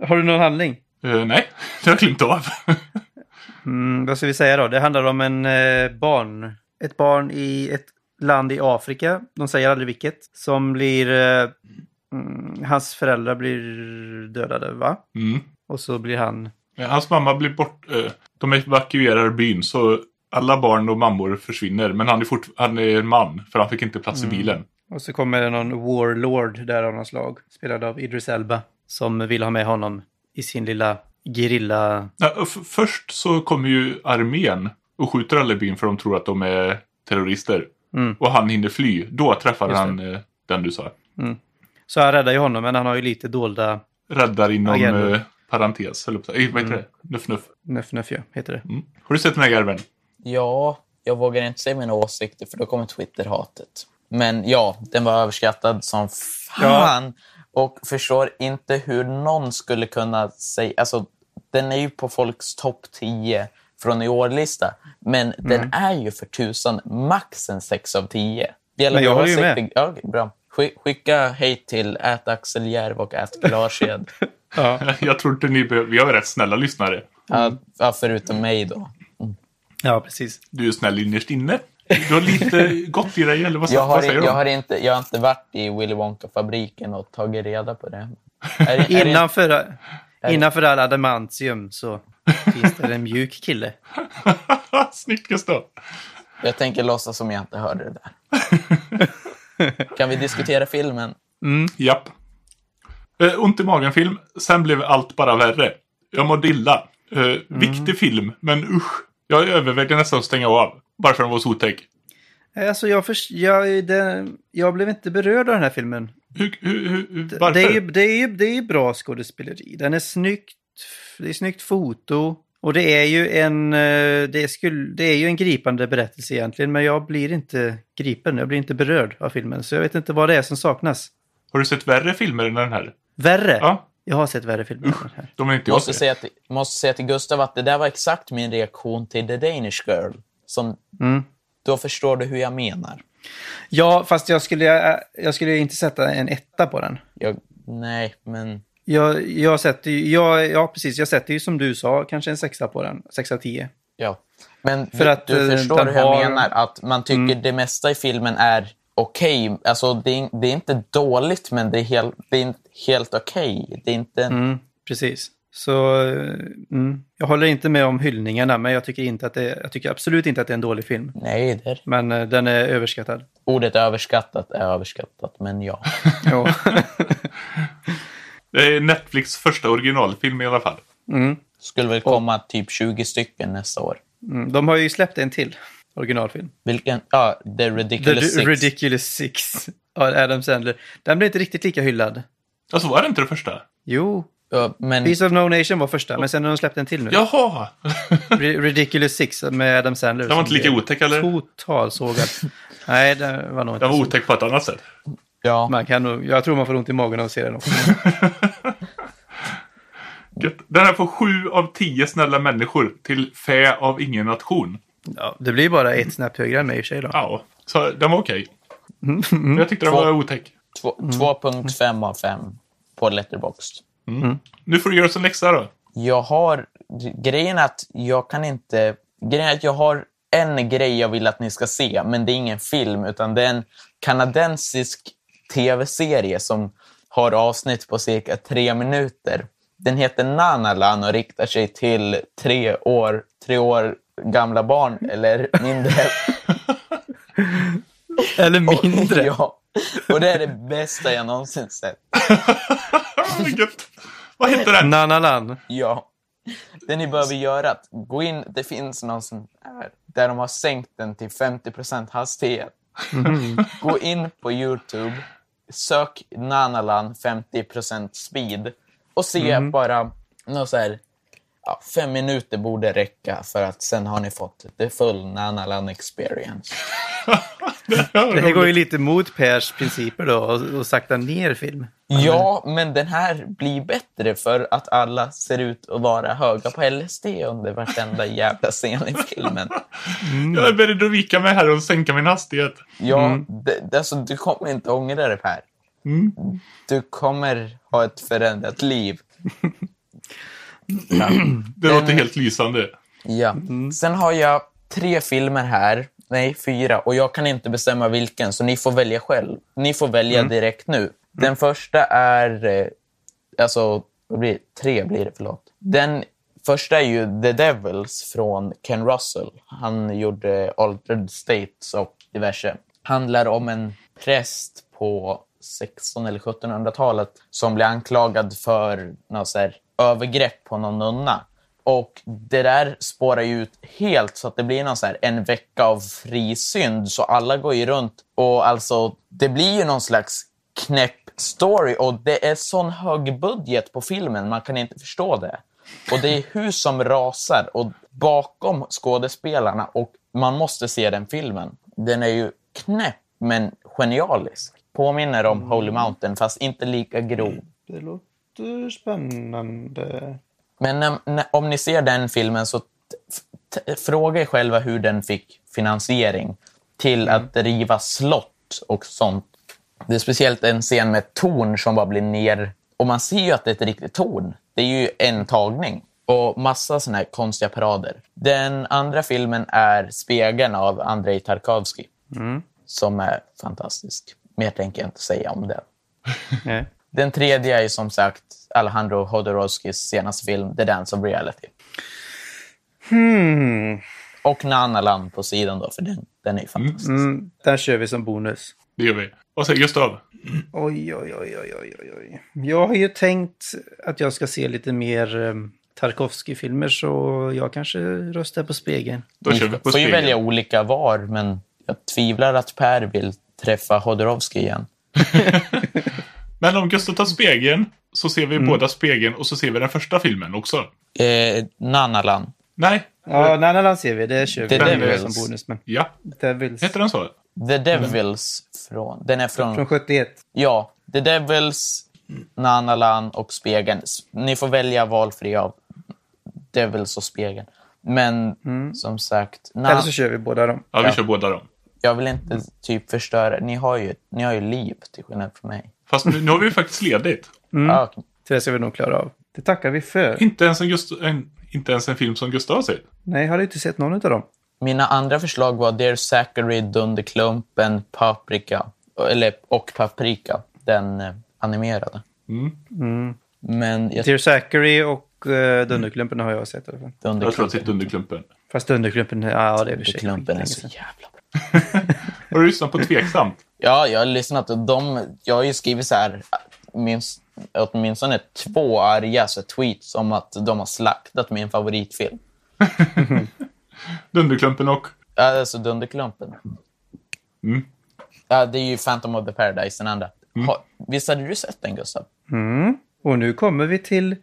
Har du någon handling? Eh, nej, det har jag glömt av. Mm, vad ska vi säga då? Det handlar om en eh, barn. Ett barn i ett land i Afrika. De säger aldrig vilket. Som blir... Eh, mm, hans föräldrar blir dödade, va? Mm. Och så blir han... Eh, Hans mamma blir bort... Eh, de evakuerar byn så alla barn och mammor försvinner. Men han är, fort, han är en man för han fick inte plats i bilen. Och så kommer det någon warlord där av något slag. Spelad av Idris Elba. Som vill ha med honom i sin lilla gerilla... Ja, först så kommer ju armén och skjuter alla byn för de tror att de är terrorister. Mm. Och han hinner fly. Då träffar han eh, den du sa. Så han räddar ju honom, men han har ju lite dolda... Räddar inom eh, parentes. Eller, eh, vad heter det? Nuff nuff. Nuff Nuff, ja, heter det. Mm. Har du sett den här garven? ja, jag vågar inte säga mina åsikter för då kommer Twitter-hatet. Men ja, den var överskattad som fan. Och förstår inte hur någon skulle kunna säga... Alltså, den är ju på folks topp 10 från i år-lista. Men Mm. den är ju för tusan max en 6 av 10. Delar Men jag vi håller ju med. Ja, bra. Skick- Skicka hej till ät Axel Järv och ät Glarshed. Ja. Jag tror inte ni behöver... Vi har rätt snälla lyssnare. Ja, ja, förutom mig då. ja, precis. Du är snäll innerst inne. Du har lite gott i dig, eller vad, Jag vad har, säger jag, du? har inte, jag har inte varit i Willy Wonka-fabriken och tagit reda på det. Är, är det, Innanför, innanför all adamantium så finns det en mjuk kille. Snyggt Gustav. jag tänker låtsas som jag inte hörde det där. Kan vi diskutera filmen? Japp. Eh, ont i magen-film. Sen blev allt bara värre. Jag mådde illa. Eh, Viktig film, men usch. Jag övervägde nästan att stänga av. Bara för att den var så otäck. Alltså jag, förs- jag, det, jag blev inte berörd av den här filmen. Hur, hur, hur, varför? Det är, ju, det, är ju, det är ju bra skådespeleri. Den är snyggt, det är snyggt foto. Och det är ju en, eh, det är, skul, det är ju en gripande berättelse egentligen. Men jag blir inte gripen, jag blir inte berörd av filmen. Så jag vet inte vad det är som saknas. Har du sett värre filmer än den här? Värre? Ja, Jag har sett värre filmer än den här. de är inte jag Måste säga, till, måste säga till Gustav att det där var exakt min reaktion till The Danish Girl. Som, Mm. Då förstår du hur jag menar. Ja, fast jag skulle, jag skulle inte sätta en etta på den. Jag, nej, men... Jag, jag sätter ju, jag, ja precis, jag sätter ju som du sa, kanske en sexa på den. Sex av tio. Ja. Men För du, att, du eh, förstår hur jag har- Mm. menar. Att man tycker det mesta i filmen är okej. Alltså, det, är, det är inte dåligt, men det är helt, det är helt okej. Det är inte... Mm, precis. Så eh, mm, jag håller inte med om hyllningarna, men jag tycker, inte att det, jag tycker absolut inte att det är en dålig film. Nej, det är, Men eh, den är överskattad. ordet överskattat är överskattat, men ja. Ja. Det är Netflix första originalfilm i alla fall. mm, Skulle väl komma typ 20 stycken nästa år. mm, de har ju släppt en till originalfilm. Vilken? Ja, The The Ridiculous Six. Ridiculous Six av Adam Sandler. Den blev inte riktigt lika hyllad. Alltså var det inte det första? Jo, Ja, men Piece of No Nation var första, men sen har de släppt en till nu. Jaha! Ri- Ridiculous Six med Adam Sandler. Den var inte lika otäck eller? Totalsågad. Nej, det var nog inte Den var otäck på ett annat sätt. Ja, Man kan nog, jag tror man får ont i magen av att se den också. Den här får sju av tio snälla människor till fä av ingen nation. Ja, det blir bara ett snäpp högre än mig i och för sig då. Ja, så den var okej. Men Jag tyckte den var otäck. två- 2.5 av 5 på Letterboxd. Nu får du göra oss en läxa då. Jag har... Grejen är att jag kan inte... Grejen är att jag har en grej jag vill att ni ska se, men det är ingen film, utan det är en kanadensisk tv-serie som har avsnitt på cirka tre minuter. Den heter Nanalan och riktar sig till tre år, tre år gamla barn eller mindre. Eller mindre. ja. Och det är det bästa jag någonsin sett. Vad heter den? Nanalan. Ja. Det ni behöver göra är att gå in, det finns någon sån här, där de har sänkt den till 50% hastighet. Gå in på YouTube, sök Nanalan 50% speed och se bara något så här, ja, fem minuter borde räcka för att sen har ni fått the full Nanalan experience. Det här går ju lite mot Pers principer då och, och sakta ner film. Ja, men den här blir bättre för att alla ser ut att vara höga på LSD under vartenda jävla scen i filmen. Jag är beredd att vika mig här och sänka min hastighet. Ja, det, det, alltså, du kommer inte ångra det Per. Du kommer ha ett förändrat liv. Det låter helt lysande. Ja. Sen har jag tre filmer här. Nej, fyra. Och jag kan inte bestämma vilken, så ni får välja själv. Ni får välja direkt nu. Den första är... Eh, alltså, vad blir det? Tre blir det, förlåt. Den första är ju The Devils från Ken Russell. Han gjorde Altered States och diverse. Handlar om en präst på 1600 eller 1700-talet som blir anklagad för något så här, övergrepp på någon nunna. Och det där spårar ju ut helt så att det blir någon så en vecka av frisynd. Så alla går ju runt och alltså, det blir ju någon slags knäpp story och det är sån hög budget på filmen, man kan inte förstå det. Och det är hus som rasar och bakom skådespelarna och man måste se den filmen. Den är ju knäpp men genialisk. Påminner om Holy Mountain fast inte lika grov. Det låter spännande. Men om ni ser den filmen så fråga er själva hur den fick finansiering till att riva slott och sånt. Det är speciellt en scen med ett torn som bara blir ner... Och man ser ju att det är ett riktigt torn. Det är ju en tagning. Och massa såna här konstiga parader. Den andra filmen är Spegeln av Andrei Tarkovsky. Som är fantastisk. Mer tänker jag inte säga om den. Den tredje är som sagt Alejandro Jodorowskis senaste film The Dance of Reality. Hmm. Och Nanalan på sidan då, för den, den är ju fantastisk. Mm, där kör vi som bonus. Det gör vi. Vad säger Gustav? Oj, oj, oj, oj, oj, oj, oj. Jag har ju tänkt att jag ska se lite mer um, Tarkovsky-filmer så jag kanske röstar på spegeln. Då kör vi på får ju spegeln. välja olika var, men jag tvivlar att Per vill träffa Jodorowsky igen. Men om Gustav tar spegeln så ser Mm. vi båda spegeln och så ser vi den första filmen också. Eh, Nanalan. Nej. Ja, Nanalan ser vi. Det kör vi The med Devils. som bonus. Men Ja. Devils. Heter den så? The Devils från... Den är från... Från 71. Ja, The Devils, Nanalan och Spegeln. Ni får välja valfri av Devils och Spegeln. Men som sagt, na- Eller så kör vi båda dem. Ja, vi Ja. kör båda dem. jag vill inte typ förstöra. Ni har ju, ni har ju liv till skillnad från mig. Fast nu, nu har vi ju faktiskt ledigt. Ja, okej. Så det ska vi nog klara av. Det tackar vi för. Inte ens en, Gust en, inte ens en film som Gustav har sett. Nej, jag har inte sett någon av dem. Mina andra förslag var Dear Zachary, Dunderklumpen, Paprika eller, och Paprika, den eh, animerade. Men jag, Dear Zachary och uh, Dunderklumpen har jag sett fall. Jag tror att jag har Dunderklumpen, Dunderklumpen. Fast Dunderklumpen, ja det är för sig Dunderklumpen är så jävla bra. Har du lyssnat på Tveksamt? Ja, jag har lyssnat och de, jag har ju skrivit så här, minst, åtminstone två arga så tweets om att de har slaktat min favoritfilm. Dunderklumpen och... Ja, Alltså Dunderklumpen. Mm. Ja, det är ju Phantom of the Paradise, den andra. Ha, visst hade du sett den, Gustav? Mm. Och nu kommer vi till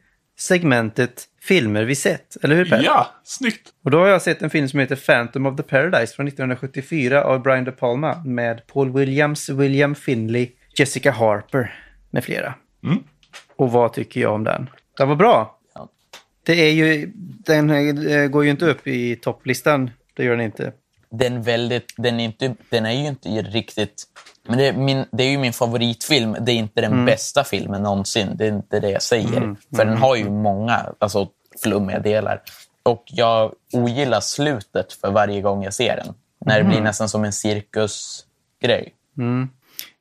segmentet filmer vi sett. Eller hur Per? Ja, snyggt! Och då har jag sett en film som heter Phantom of the Paradise från 1974 av Brian De Palma med Paul Williams, William Finley, Jessica Harper med flera. Mm. Och vad tycker jag om den? Den var bra. Ja. Det är ju, den eh, går ju inte upp i topplistan. Det gör den inte. Den, väldigt, den, är inte, den är ju inte riktigt... Men det är, min, det är ju min favoritfilm. Det är inte den bästa filmen någonsin. Det är inte det jag säger. För den har ju många alltså, flummiga delar. Och jag ogillar slutet för varje gång jag ser den. När det blir nästan som en cirkusgrej.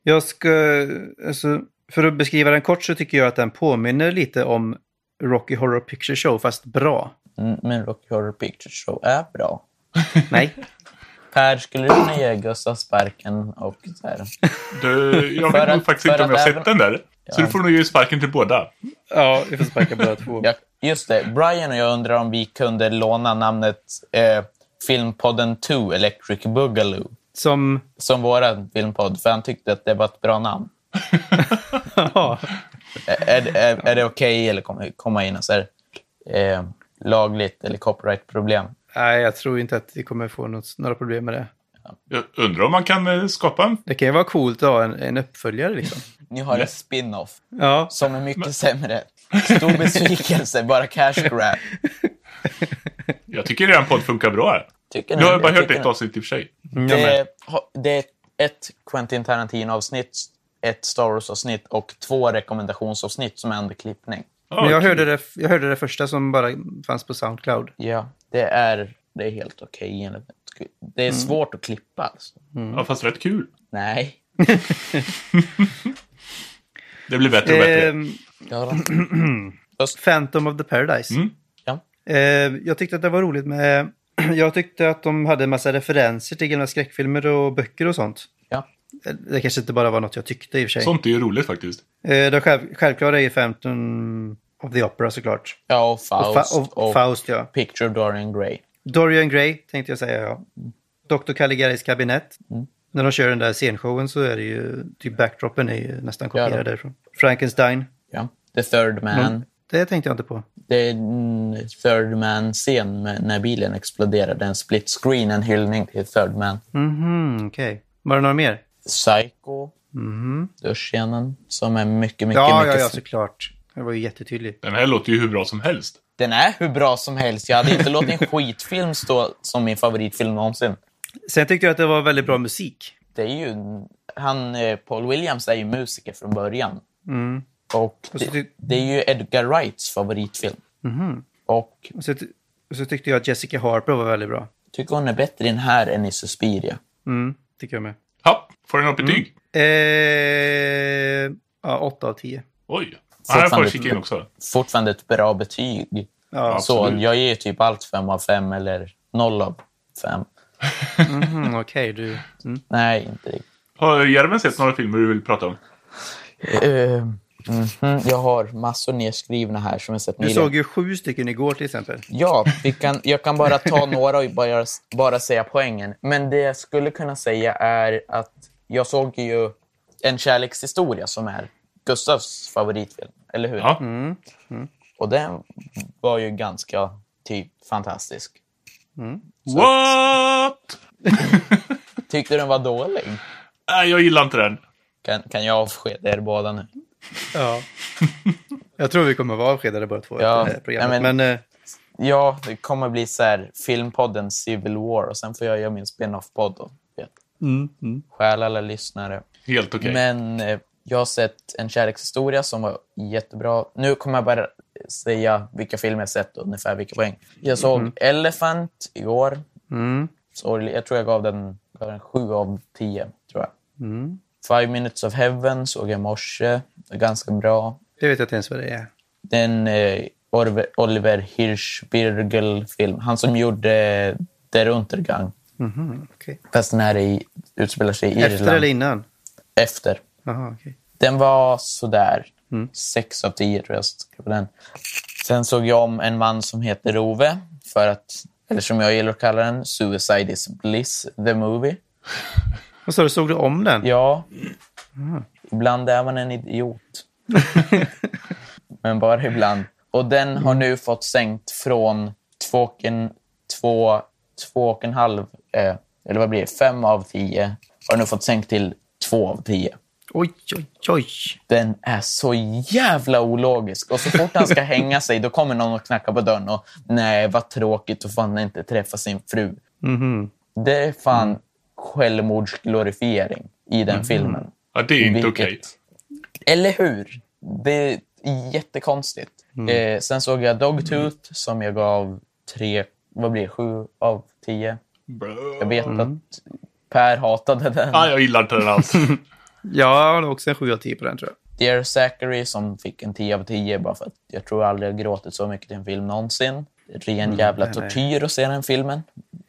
Jag ska, alltså, för att beskriva den kort så tycker jag att den påminner lite om Rocky Horror Picture Show, fast bra. Mm, Men Rocky Horror Picture Show är bra. Nej. Per, skulle du kunna ge Gustav sparken och så här? Du, jag vet att- faktiskt inte om jag har sett den där. Så Ja. du får nog ge sparken till båda. Ja, vi får sparka båda två. Ja, just det. Brian och jag undrar om vi kunde låna namnet eh, Filmpodden 2 Electric Boogaloo Som, som våra filmpodd, för han tyckte att det var ett bra namn. ja, Är, är, är, det okej eller kommer komma in och så här, eh, lagligt eller copyright-problem? Nej, jag tror inte att vi kommer få något, några problem med det. Jag undrar om man kan eh, skapa en... Det kan ju vara coolt att ha en, en uppföljare liksom. Ni har en spin-off Ja, som är mycket sämre. Stor besvikelse, bara cash grab. Jag tycker er podd funkar bra. Tycker Nu har jag ni? bara hört tycker ett ni? avsnitt i och för sig. med. Det, det är ett Quentin Tarantino-avsnitt, ett Star Wars-avsnitt och två rekommendationsavsnitt som är under klippning. Men jag, hörde det, jag hörde det första som bara fanns på Soundcloud. Ja, det är, det är helt okej. mig. Det är svårt att klippa alltså. Ja, fast rätt kul. Nej. Det blir bättre och bättre. Ehm, Ja, Phantom of the Paradise. Mm. ja. Eh, jag tyckte att det var roligt med... Jag tyckte att de hade en massa referenser till gamla skräckfilmer och böcker och sånt. ja. Eh, Det kanske inte bara var något jag tyckte i och för sig. Sånt är ju roligt faktiskt. Eh, det själv, självklara är ju Phantom of the Opera såklart. ja och Och, Faust. Fa- och och Faust, ja. Picture of Dorian Gray. Dorian Gray tänkte jag säga, ja. Dr. Caligaris kabinett. När de kör den där scenshowen så är det ju, typ backdropen är ju nästan Ja, kopierad då. därifrån. Frankenstein. Ja. The Third Man. Det tänkte jag inte på. Det är en Third Man-scen när bilen är en split screen, en hyllning till Third Man. Mhm, okej. Var det några mer? Psycho. Duschscenen. Som är mycket, mycket, Ja, mycket... ja, ja, såklart. Det var ju jättetydligt. Den här låter ju hur bra som helst. Den är hur bra som helst. Jag hade inte låtit en skitfilm stå som min favoritfilm någonsin. Sen tyckte jag att det var väldigt bra musik. Det är ju... Han, eh, Paul Williams är ju musiker från början. Och så det, det är ju Edgar Wrights favoritfilm. Och Och så, ty- och så tyckte jag att Jessica Harper var väldigt bra. tycker hon är bättre i den här än i Suspiria. Mm, tycker jag med. Ja, får den något betyg? Eh, ja, 8 av 10. Oj. Ja, jag får Fortfarande- kika in också. Fortfarande ett bra betyg. Ja, Så jag ger typ allt fem av fem eller noll av fem. mm, okej, du. Mm. Nej, inte riktigt. Har Järven sett några filmer du vill prata om? Eh, mhm, Jag har massor nedskrivna här som jag sett Du nyligen. såg ju sju stycken igår till exempel. Ja, vi kan, jag kan bara ta några och bara, bara säga poängen. Men det jag skulle kunna säga är att jag såg ju En kärlekshistoria som är Gustavs favoritfilm, eller hur? Ja. Och den var ju ganska typ fantastisk. What? Tyckte du den var dålig? Nej, jag gillar inte den. Kan, kan jag avskeda er båda nu? Ja. jag tror vi kommer vara avskedade bara två Ja, efter det här programmet. ja, men- men, eh, Ja, det kommer bli så här filmpodden Civil War och sen får jag göra min spin-off-podd och vet, stjäla alla lyssnare. Helt okej. Men eh, jag har sett En kärlekshistoria som var jättebra. Nu kommer jag bara säga vilka filmer jag sett och ungefär vilka poäng. Jag såg Elephant igår. mm, Sorglig. Jag tror jag gav den, gav den 7 av 10. Tror jag. Five Minutes of Heaven såg jag i morse. Ganska bra. det vet jag inte ens vad det är. Den eh, Oliver Hirschbirgel-film. Han som gjorde Der Untergang. Mhm, okej. Fast den här är i, utspelar sig i Irland. Efter eller innan? Efter. Jaha, okej. Den var sådär. Sex av tio tror jag skrev den. Sen såg jag om en man som heter Ove. För att, eller som jag gillar att kalla den, Suicide is Bliss, the movie. Och så såg du om den? Ja, ibland är man en idiot. Men bara ibland. Och den har nu fått sänkt från två och en, två, två och en halv, eh, eller vad blir det, fem av tio. Har nu fått sänkt till två av tio. Oj, oj, oj. Den är så jävla ologisk. Och så fort han ska hänga sig, då kommer någon och knackar på dörren och nej, vad tråkigt, då får han inte träffa sin fru. Mhm. Det är fan självmordsglorifiering i den filmen. Ja, det är inte Vilket- okej. Eller hur? Det är jättekonstigt. Mm. Eh, sen såg jag Dogtooth som jag gav tre, vad blir det, sju av tio. Jag vet Mm. att Per hatade den. Ja, jag gillar inte den alls. Jag har också en 7 av 10 på den tror jag. Dear Zachary som fick en 10 av 10 bara för att jag tror aldrig jag gråtit så mycket till en film någonsin. Ren jävla Mm, nej, nej. tortyr att se den filmen.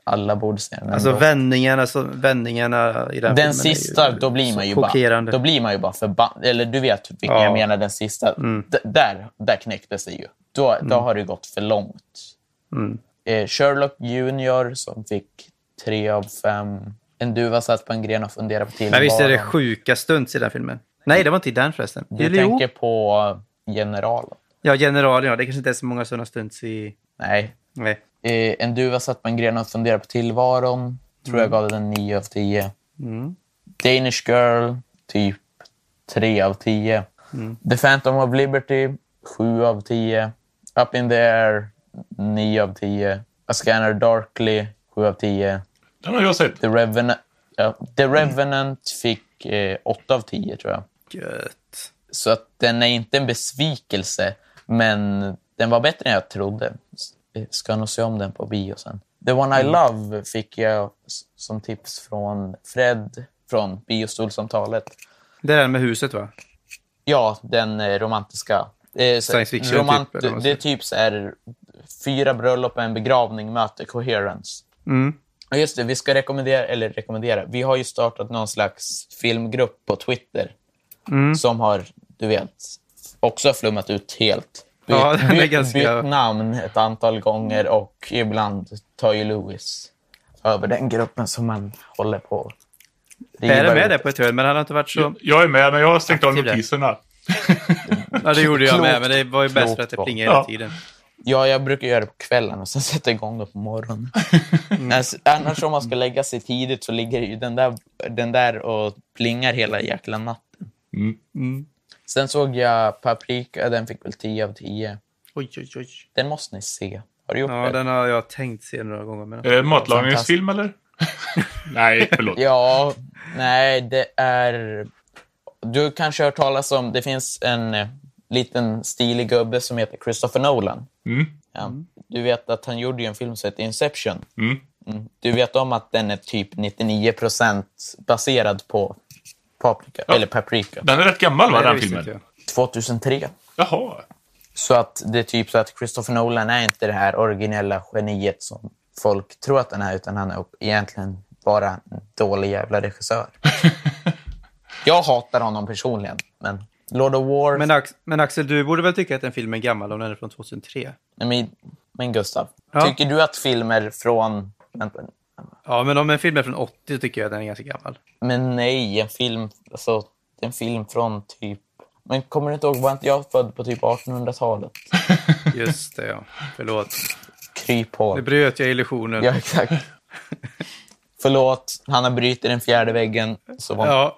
Alla borde se den. Alltså vändningarna, alltså, vändningarna i den, den filmen sista, ju då blir man ju så bara, då blir man ju bara förbannad. Eller du vet vilken Ja. jag menar, den sista. Mm. Där, där knäcktes det ju. Då, då har det gått för långt. Mm. Eh, Sherlock Junior som fick 3 av 5. En duva satt på en gren och funderade på tillvaron. Men visst är det sjuka stunts i den filmen? Nej, det var inte i den förresten. Du Eller jo. tänker på generalen? Ja, generalen, ja. Det kanske inte är så många sådana stunts i... Nej. Nej. Eh, en duva satt på en gren och funderade på tillvaron. Tror jag gav den 9 av 10. Mm. Danish Girl, typ 3 av 10. The Phantom of Liberty, 7 av 10. Up in the Air, 9 av 10. A Scanner Darkly, 7 av 10. Den har jag sett. The Revenant, ja, The Revenant fick eh, 8 av 10, tror jag. Gött. Så att den är inte en besvikelse, men den var bättre än jag trodde. Jag ska nog se om den på bio sen. The One I Love fick jag som tips från Fred från Biostolsamtalet. Det är den med huset, va? Ja, den eh, romantiska. Eh, Science fiction typ, vad man det är typ så här, fyra bröllop och en begravning möter Coherence. Mm. Ja, just det, vi ska rekommendera, eller rekommendera, vi har ju startat någon slags filmgrupp på Twitter Mm. som har, du vet, också flummat ut helt. Byt, Ja, den är byt, ganska- byt namn ett antal gånger och ibland tar ju Lewis över den gruppen som man håller på. Per är med ut. där på ett hörn, men han har inte varit så... Jag är med, men jag har stängt av notiserna. Ja, det gjorde jag med, men det var ju bäst för att det plingade hela Ja. tiden. Ja, jag brukar göra det på kvällen och sen sätta igång det på morgonen. Mm. Alltså, Annars om man ska lägga sig tidigt så ligger ju den där, den där och plingar hela jäkla natten. Mm. Sen såg jag Paprika, den fick väl 10 av 10. Oj, oj, oj. Den måste ni se. Har du gjort Ja, det? den har jag tänkt se några gånger. Men... Är det en matlagningsfilm eller? Nej, förlåt. Ja, nej, det är... Du kanske har hört talas om... Det finns en eh, liten stilig gubbe som heter Christopher Nolan. Mm. Ja. Du vet att han gjorde ju en film som heter Inception. Mm. Mm. Du vet om att den är typ 99% baserad på Paprika, eller Paprika. Den är rätt gammal va, den filmen? inte jag. 2003. Jaha. Så att det är typ så att Christopher Nolan är inte det här originella geniet som folk tror att han är, utan han är egentligen bara en dålig jävla regissör. Jag hatar honom personligen, men Lord of War... Men, Ax- men Axel, du borde väl tycka att den filmen är gammal om den är från 2003? Nej, men, men Gustav, Ja. tycker du att filmer från... Vänta, Ja, men om en film är från 80 så tycker jag att den är ganska gammal. men nej, en film, alltså, en film från typ... Men kommer du inte ihåg, var inte jag född på typ 1800-talet? Just det, ja. Förlåt. Kryphål. Nu bröt jag illusionen. Ja, exakt. Förlåt, han har brutit den fjärde väggen. Så var... Ja.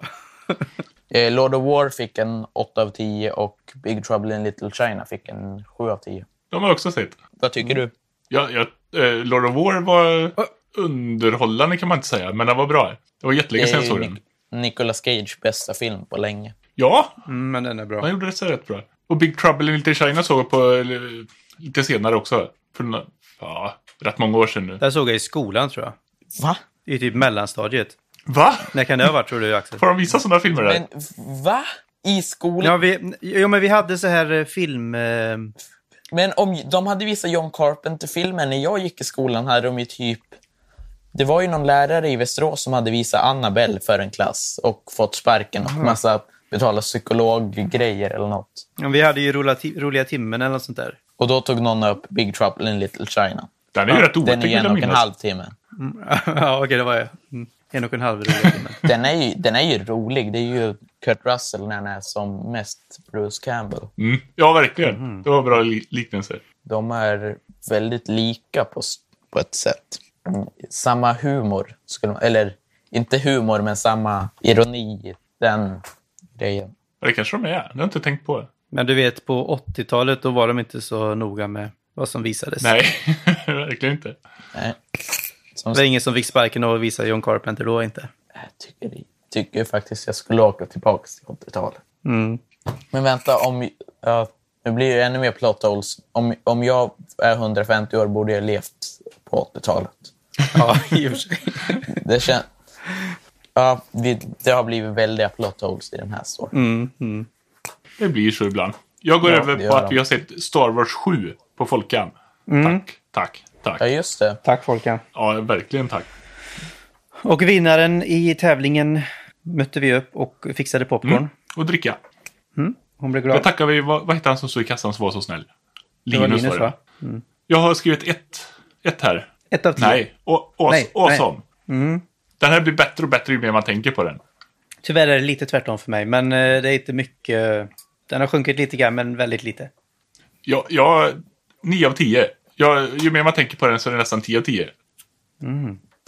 Eh, Lord of War fick en 8 av 10 och Big Trouble in Little China fick en 7 av 10. De har också sett. Vad tycker du? Ja, ja, eh, Lord of War var underhållande kan man inte säga, men den var bra. Det var jättelänge sedan jag såg ju den. Nic- Nicolas Cage bästa film på länge. Ja, Mm, men den är bra. han gjorde det så rätt bra. Och Big Trouble in Little China såg jag på eh, lite senare också. För ja, rätt många år sedan nu. Den såg jag i skolan, tror jag. Va? I typ mellanstadiet. Va? När kan det ha varit, tror du, Axel? Får de visa sådana filmer där? Men va? I skolan? Ja, vi, jo, men vi hade så här eh, film... Eh, Men om de hade visat John Carpenter-filmen när jag gick i skolan hade de ju typ... Det var ju någon lärare i Västerås som hade visat Annabelle för en klass och fått sparken och massa betala psykologgrejer eller något. ja, vi hade ju roliga, ti- roliga timmen eller något sånt där. Och då tog någon upp Big Trouble in Little China. Den är ju rätt Den otäck är vill en jag och en minnas. halv timme. ja, okej, det var jag. Mm. En och en halv timmen. Den är, ju, den är ju rolig. Det är ju Kurt Russell när han är som mest Bruce Campbell. Mm. Ja, verkligen. Det var bra li- liknelse. De är väldigt lika på, på ett sätt. Mm, Samma humor, skulle man, eller inte humor, men samma ironi. Den, grejen. Det kanske de är. Det har jag inte tänkt på. Men du vet, på 80-talet då var de inte så noga med vad som visades. Nej, verkligen inte. Nej. Det var ingen som fick sparken av att visa John Carpenter då inte. Jag tycker, tycker faktiskt jag skulle åka tillbaka till 80-talet. Mm. Men vänta, om... Ja, nu blir det ännu mer plot holes. Om, om jag är 150 år borde jag levt på 80-talet. Ja, i och för sig. Det känns... Ja, vi, det har blivit väldiga plot holes i den här storyn. Mm, mm. Det blir så ibland. Jag går Ja, över det på att de. vi har sett Star Wars 7 på Folkan. Tack, tack, tack. Ja, just det. Tack Folkan. Ja, verkligen tack. Och vinnaren i tävlingen mötte vi upp och fixade popcorn. Och dricka. Hon blev Då glad. tackar vi, vad, vad heter han som stod i kassan som var så snäll? Det var Linus, Linus var va? det. Jag har skrivit ett, ett här. Ett av tio. Nej, Nej, awesome. Mm. Den här blir bättre och bättre ju mer man tänker på den. Tyvärr är det lite tvärtom för mig, men eh, det är inte mycket. Den har sjunkit lite grann, men väldigt lite. Jag, jag, 9 av 10. Jag, ju mer man tänker på den så är det nästan 10 av 10.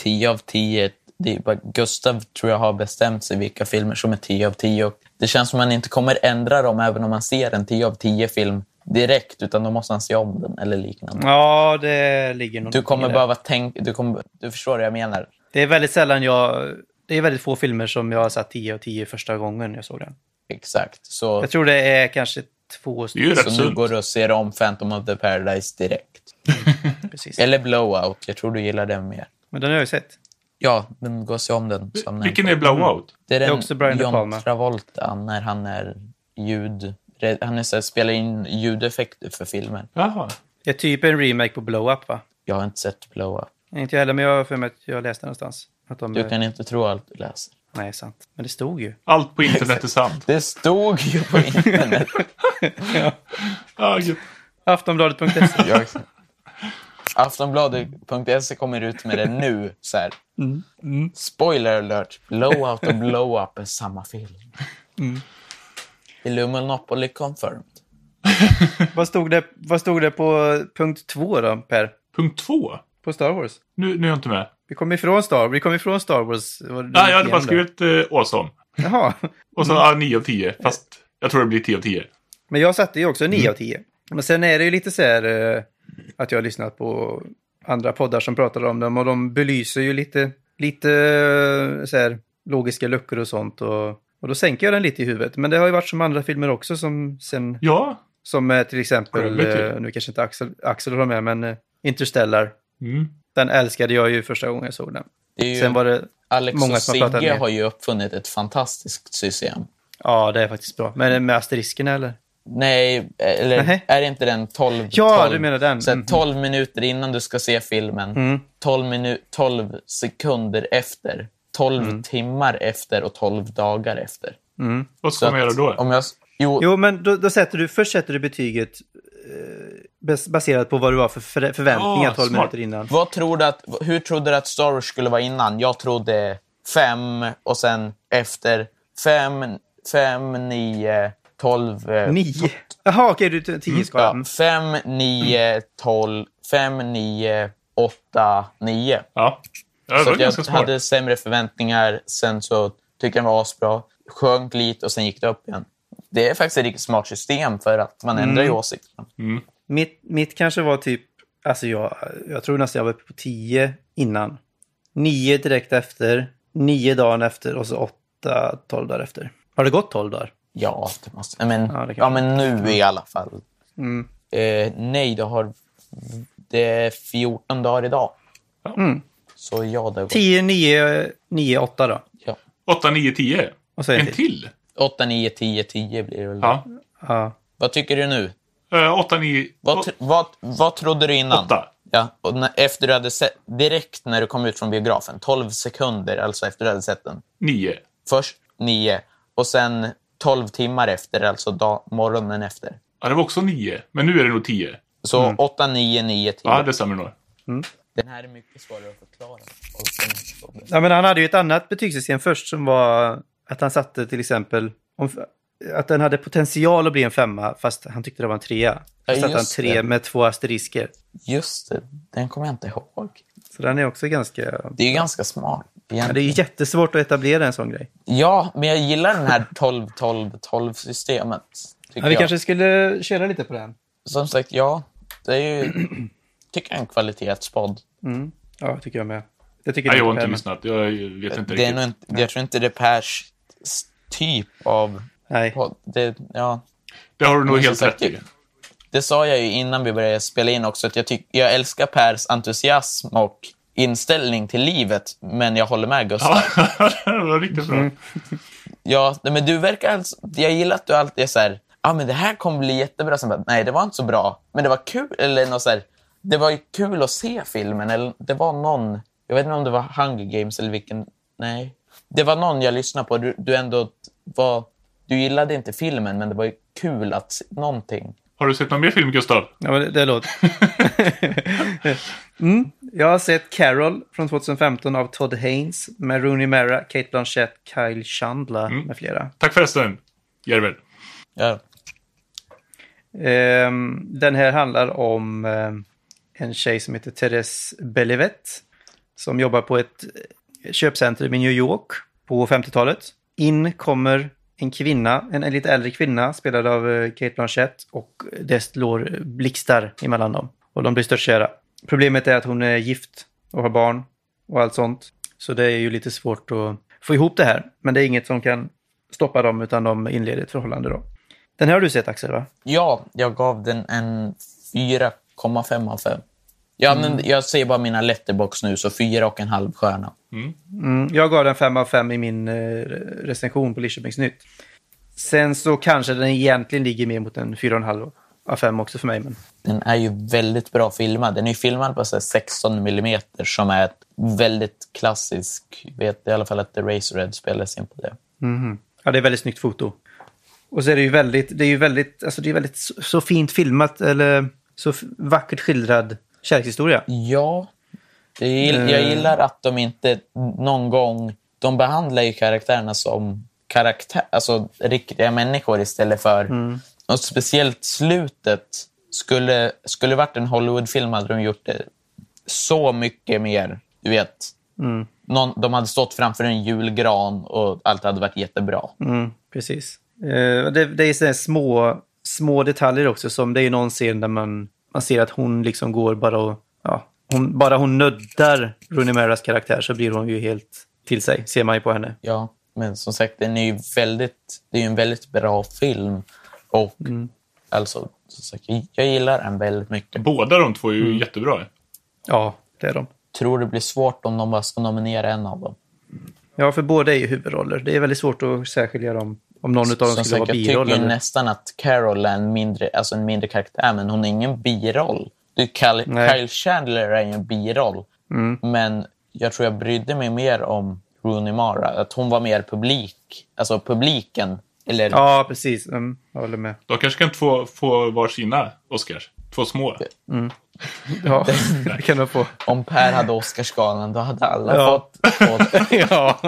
10 av 10. Det är bara, Gustav tror jag har bestämt sig vilka filmer som är 10 av 10. Och det känns som man inte kommer ändra dem även om man ser en 10 av 10-film direkt, utan då måste man se om den eller liknande. Ja, det ligger nog Du kommer behöva tänka... Du, kommer, du förstår vad jag menar? Det är väldigt sällan jag... Det är väldigt få filmer som jag har satt 10 av 10 första gången jag såg den. Exakt. Så, Jag tror det är kanske två stycken. så nu går du och ser om Phantom of the Paradise direkt. Precis. Eller Blowout. Jag tror du gillar den mer. Men den har jag ju sett. Ja, men gå och se om den. Som Vilken är Blowout? Det är, Det är den också Brian De John Palma. Travolta när han är ljud... Han är så här, spelar in ljudeffekter för filmer. Jaha. Det är typ en remake på Blow Up, va? Jag har inte sett Blowout. Inte jag heller, men jag har för mig att jag läste någonstans. Att de, Du kan inte tro allt du läser. Nej, sant. Men det stod ju. Allt på internet är sant. Det stod ju på internet. Ah, gud. Aftonbladet.se. Aftonbladet.se kommer ut med det nu. Så här. Spoiler alert. Blowout och Blow-Up är samma film. Illuminopoli confirmed. vad, stod det, vad stod det på punkt två då, Per? Punkt två. På Star Wars? Nu, nu är jag inte med. Vi kom ifrån Star, vi kom ifrån Star Wars. Ah, jag hade bara skrivit eh, awesome. Jaha. Och så ah, 9 av 10. Fast jag tror det blir 10 av 10. Men jag satte ju också 9 av 10. Men sen är det ju lite så här eh, att jag har lyssnat på andra poddar som pratar om dem och de belyser ju lite, lite eh, så här logiska luckor och sånt. Och, och då sänker jag den lite i huvudet. Men det har ju varit som andra filmer också som sen, Ja. som eh, till exempel, eh, nu kanske inte Axel, Axel har med, men Interstellar. Mm. Den älskade jag ju första gången jag såg den. Ju, Sen var det, Alex många och som har Sigge har ju uppfunnit ett fantastiskt system. ja det är faktiskt bra. Men med asteriskerna eller? Nej, eller Nej. är det inte den 12, Ja, 12, du menar den. Så här, Mhm. 12 minuter innan du ska se filmen, Mm. 12, minu- 12 sekunder efter, 12 Mm. timmar efter och 12 dagar efter. Vad ska Så man göra då? Om jag, jo, Jo, men då, då sätter du, först sätter du betyget eh, bas- baserat på vad du har för för förväntningar Ja, 12 smart. minuter innan. vad tror du att, hur trodde du att Star Wars skulle vara innan? Jag trodde 5 och sen efter 5, 5, 9, 12... eh, 9? Jaha, okej, du tog 10 ska Ja, 5, 9, 12, 5, 9, 8, 9. Ja. ja det Så jag smart. hade sämre förväntningar, sen så tyckte jag den var asbra, sjönk lite och sen gick det upp igen. Det är faktiskt ett riktigt smart system för att man ändrar Mm. ju åsikt. Mitt, mitt kanske var typ, alltså jag, jag tror nästan jag var uppe på 10 innan. 9 direkt efter, 9 dagen efter och så 8, 12 dagar efter. Har det gått 12 dagar? Ja, det måste... Men, Ja, ja, det kan- men nu i alla fall. Mm. Eh, nej, det har... Det är 14 dagar idag. Mm. Så ja, det gått. 10, 9, 9, 8 då. Ja. 8, 9, 10. Och så en En till. till? 8, 9, 10, 10 blir det väl. Ja. Ja. Vad tycker du nu? Uh, 8, 9... Vad, tr- vad, vad trodde du innan? 8. Ja, och när, efter du hade sett, direkt när du kom ut från biografen, 12 sekunder alltså efter du hade sett den. 9. Först 9 och sen 12 timmar efter, alltså dag, morgonen efter. Ja, det var också 9. Men nu är det nog 10. Så 8, 9, 9, 10. Ja, det stämmer nog. Den här är mycket svårare att förklara. Ja, men han hade ju ett annat betygssystem först som var att han satte till exempel om, att den hade potential att bli en femma fast han tyckte det var en trea. Ja, Så satte han tre det. med två asterisker. Just det, den kommer jag inte ihåg. Så den är också ganska... Det är ju ganska smart. Ja, det är jättesvårt att etablera en sån grej. Ja, men jag gillar den här 12-12-12-systemet. Ja, vi jag. kanske skulle köra lite på den. Som sagt, ja. Det är ju, tycker jag, en kvalitetspodd. Mm. Ja, tycker jag med. Jag tycker Nej, jag är har inte lyssnat. Jag vet inte Det är riktigt. inte, jag tror inte det är Pers typ av Nej. podd. Det, ja, Det har du nog helt rätt i. det sa jag ju innan vi började spela in också, att jag, tyck, jag älskar Pers entusiasm och inställning till livet, men jag håller med Gustav. Ja, det var riktigt bra. Ja, men du verkar alltså, jag gillar att du alltid är så här, ah, men det här kommer bli jättebra. Sen bara, nej det var inte så bra, men det var kul. Eller något så här, det var ju kul att se filmen. Eller det var någon, jag vet inte om det var Hunger Games eller vilken, nej. Det var någon jag lyssnade på, du, du ändå var, du gillade inte filmen, men det var ju kul att se någonting. Har du sett någon mer film, Gustav? Ja, men det, det låter. mm. Jag har sett Carol från 2015 av Todd Haynes med Rooney Mara, Kate Blanchett, Kyle Chandler med flera. Tack förresten, Järvel. Ja, Ehm, den här handlar om ehm, en tjej som heter Therese Bellevet som jobbar på ett eh, köpcentrum i New York på 50-talet. In kommer en kvinna, en, lite äldre kvinna spelad av eh, Kate Blanchett och det slår blixtar emellan dem och de blir störtkära. Problemet är att hon är gift och har barn och allt sånt. Så det är ju lite svårt att få ihop det här. Men det är inget som kan stoppa dem utan de inleder ett förhållande då. Den här har du sett Axel va? ja jag gav den en 4,5 av 5. Ja, men jag ser bara mina letterbox nu, så fyra och en halv stjärna. Mm, jag gav den 5 av 5 i min eh, recension på Lidköpingsnytt. Sen så kanske den egentligen ligger mer mot en 4,5 av 5 också för mig. Men... Den är ju väldigt bra filmad. Den är ju filmad på så här 16 mm som är ett väldigt klassisk. Vet i alla fall att The Razorhead spelades in på det. Mhm. Ja, det är väldigt snyggt foto. Och så är det ju väldigt, det är ju väldigt, alltså det är väldigt så, så fint filmat, eller så vackert skildrad kärlekshistoria. Ja, det är, jag gillar att de inte någon gång... De behandlar ju karaktärerna som karaktär, alltså riktiga människor istället för... Och speciellt slutet. Skulle, skulle det varit en Hollywoodfilm hade de gjort det så mycket mer, du vet. Någon, de hade stått framför en julgran och allt hade varit jättebra. Mm, precis. Eh, det, det är sådana små, små detaljer också, som det är någon scen där man, man ser att hon liksom går bara och, ja, hon, bara hon nuddar Rooney Maras karaktär så blir hon ju helt till sig, ser man ju på henne. Ja, men som sagt, den är ju väldigt, det är ju en väldigt bra film. Och alltså, som sagt, jag gillar den väldigt mycket. Båda de två är ju jättebra. Ja, det är de. Tror det blir svårt om de bara ska nominera en av dem. Ja, för båda är ju huvudroller. Det är väldigt svårt att särskilja dem, om någon av dem Som skulle vara jag biroll. tycker ju Eller... nästan att Carol är en mindre, alltså en mindre karaktär, men hon är ingen biroll. Du, Kyle. Kyle Chandler är ju en biroll, men jag tror jag brydde mig mer om Rooney Mara. Att hon var mer publik, alltså publiken. Eller, Ja, precis. Mm, jag håller med. De kanske kan få, få varsina Oscars. Två små. Ja, det kan de få. Om Per hade Oscarsgalan, då hade alla Ja. fått, fått ja.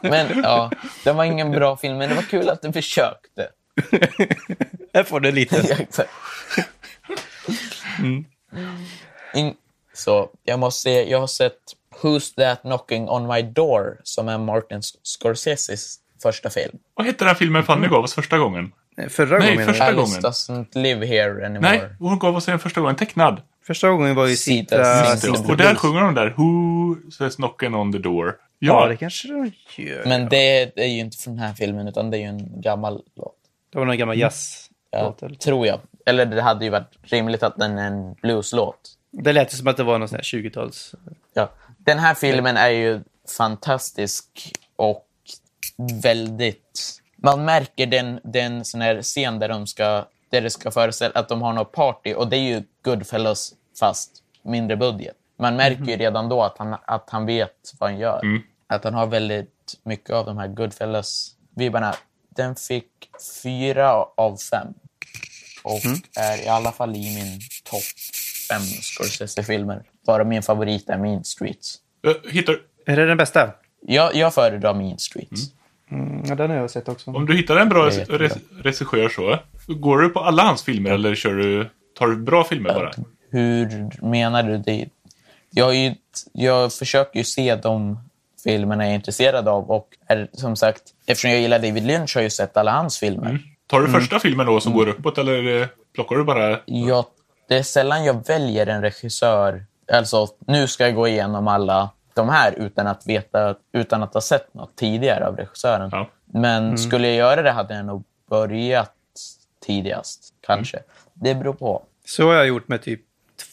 Men ja, det var ingen bra film, men det var kul att du försökte. Här får du lite. Exakt. In, så jag måste säga, jag har sett Who's That Knocking On My Door som är Martin Scorseses första film. Vad hette den filmen Fanny gav oss första gången? Förra Nej, gången. första- gången. Alice doesn't live here anymore. Nej, hon gav oss den första gången tecknad. första gången var ju Sita- Sita... Sita- Sita och där sjunger de där Who says knocking on the door. Ja, Ja, det kanske de gör. Men det, det är ju inte från den här filmen, utan det är ju en gammal låt. Det var någon gammal jazz. Ja, tror jag. Eller det hade ju varit rimligt att den är en blueslåt. Det lät ju som att det var någon sån här 20-tals... Ja. Den här filmen är ju fantastisk och väldigt... Man märker den, den sån här scen där, de ska, där det ska föreställa att de har något party och det är ju Goodfellas fast mindre budget. Man märker ju redan då att han, att han vet vad han gör. Att han har väldigt mycket av de här Goodfellas-vibbarna. Den fick fyra av fem och är i alla fall i min topp fem Scorsese-filmer. Bara min favorit är Mean Streets. Eh, hittar, Är det den bästa? Jag, jag föredrar Mean Streets. Mm, ja, den har jag sett också. om du hittar en bra är regissör så, går du på alla hans filmer eller kör du, tar du bra filmer bara? Hur menar du det? Jag, är ju, jag försöker ju se de filmerna är jag intresserad av. Och är, som sagt, eftersom jag gillar David Lynch har jag ju sett alla hans filmer. Tar du första filmen då som går uppåt eller eh, plockar du bara... Jag, det är sällan jag väljer en regissör. Alltså, nu ska jag gå igenom alla de här utan att veta, utan att ha sett något tidigare av regissören. Ja. Men skulle jag göra det hade jag nog börjat tidigast, kanske. Det beror på. Så har jag gjort med typ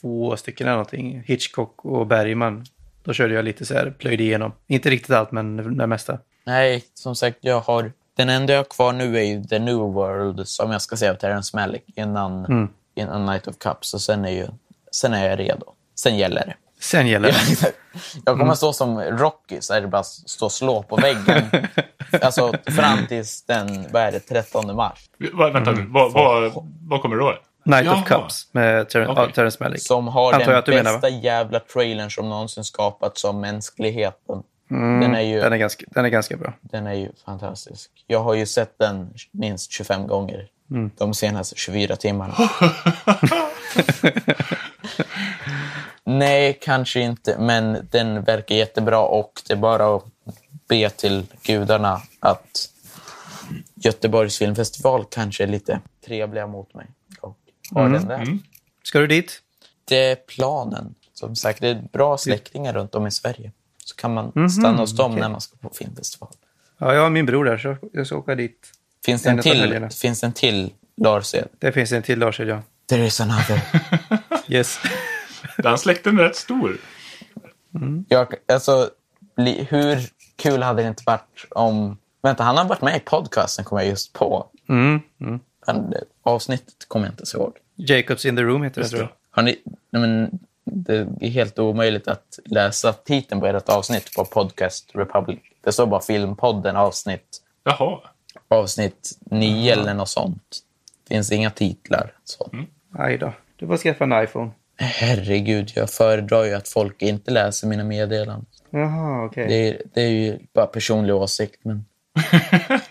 två stycken eller någonting. Hitchcock och Bergman. Då körde jag lite så här, plöjde igenom. Inte riktigt allt, men det mesta. Nej, som sagt, jag har... Den enda jag har kvar nu är ju The New World, som jag ska se av Terrence Malick innan, innan Night of Cups. Och sen är, ju, sen är jag redo. Sen gäller det. Sen gäller det. Jag kommer stå som Rocky, så är det bara stå och slå på väggen. alltså fram tills den, vad är det, 13 mars. Va, vänta nu, vad, vad, vad kommer då? Night Jaha. of Cups med Ter- ja, Terrence Malick. Som har Antar jag den att du menar, va? bästa jävla trailern som någonsin skapats om mänskligheten. Mm, Den, är ju, Den är, ganska, den är ganska bra. den är ju fantastisk. Jag har ju sett den minst 25 gånger Mm. de senaste 24 timmarna. Nej, kanske inte, men den verkar jättebra och det är bara att be till gudarna att Göteborgs filmfestival kanske är lite trevliga mot mig. Och har den där. Ska du dit? Det är planen. Som sagt, det är bra släktingar runt om i Sverige. Så kan man Mhm, stanna hos dem när man ska på filmfestival. Ja, jag har min bror där, så jag ska åka dit. Finns det en till, finns en till Lars-ed? Det finns en till Lars ja. There is another. Yes. Den släkten är rätt stor. Jag, alltså, hur kul hade det inte varit om... Vänta, han har varit med i podcasten, kommer jag just på. Mm. Mm. Men, det- avsnittet kommer jag inte så ihåg. Jacobs in the room heter det, tror det. jag. Har ni, nej men, det är helt omöjligt att läsa titeln på ert avsnitt på Podcast Republic. Det står bara Filmpodden avsnitt, Jaha. avsnitt 9 eller något sånt. finns inga titlar. Så. Aj då. Du får skaffa en iPhone. Herregud, jag föredrar ju att folk inte läser mina meddelanden. Jaha, okej. Det är, det är ju bara personlig åsikt, men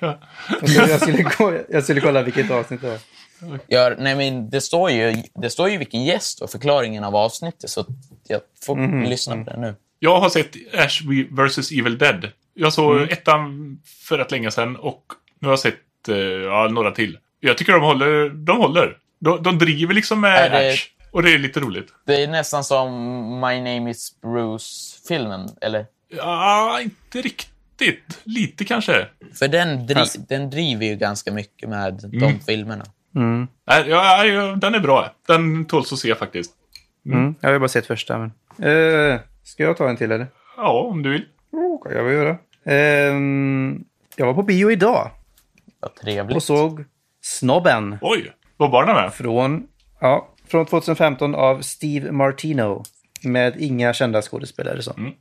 Jag, skulle, jag, skulle jag skulle kolla vilket avsnitt det var. jag, nej, men det, står ju, det står ju vilken gäst och förklaringen av avsnittet, så jag får lyssna på det nu. Jag har sett Ash vs Evil Dead. Jag såg ettan för rätt länge sedan och nu har jag sett eh, ja, några till. Jag tycker de håller. De, håller. de, de driver liksom med Är det- Ash. Och det är lite roligt. Det är nästan som My Name Is Bruce-filmen, eller? Ja, inte riktigt. Lite kanske. För den, dri- Fast- den driver ju ganska mycket med de filmerna. Mm. Nej, ja, ja, den är bra. Den tåls att se faktiskt. Mm. Jag har ju bara sett första. Men... Eh, ska jag ta en till eller? Ja, om du vill. Oh, kan jag väl göra. Ehm, jag var på bio idag Vad trevligt. och såg Snobben Oj, var barnen med? från, ja, från 2015 av Steve Martino. Med inga kända skådespelare. Så. Mm.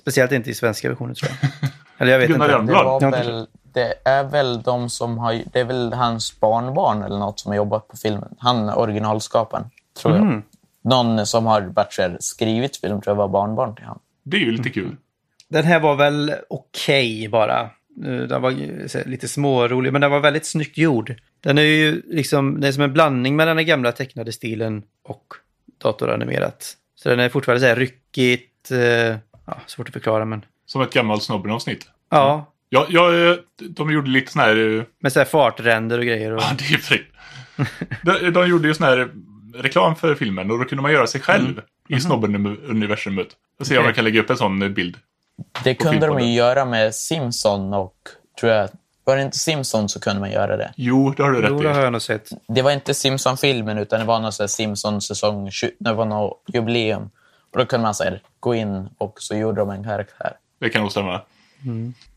Speciellt inte i svenska versionen tror jag. Eller jag vet Gunnar inte. Det, Rönnblad. väl, det är väl de som har... Det är väl hans barnbarn eller något som har jobbat på filmen. Han, originalskaparen, tror jag. Mm. Någon som har varit skrivit film tror jag var barnbarn till han. Det är ju lite kul. Den här var väl okej bara. Eh, Den var lite smårolig, men den var väldigt snyggt gjord. Den är ju liksom, det är som en blandning mellan den gamla tecknade stilen och datoranimerat. Så den är fortfarande så här ryckigt, eh, ja, svårt att förklara men. Som ett gammalt snobben-avsnitt. Ja, Ja, ja, eh, de gjorde lite sån här... eh, med så här fartränder och grejer. Och, Ja, det är fräckt. De, de gjorde ju sån här reklam för filmen och då kunde man göra sig själv i snobben-universumet. Jag ser om Okej. jag kan lägga upp en sån bild. Det kunde de ju göra med Simpson och, tror jag, var det inte Simpson så kunde man göra det. Jo, det har du jo, rätt det har jag nog sett. Det var inte Simpson-filmen utan det var någon Simpson-säsong 20, det var något jubileum. Och då kunde man så här, gå in och så gjorde de en karaktär. Det kan nog stämma.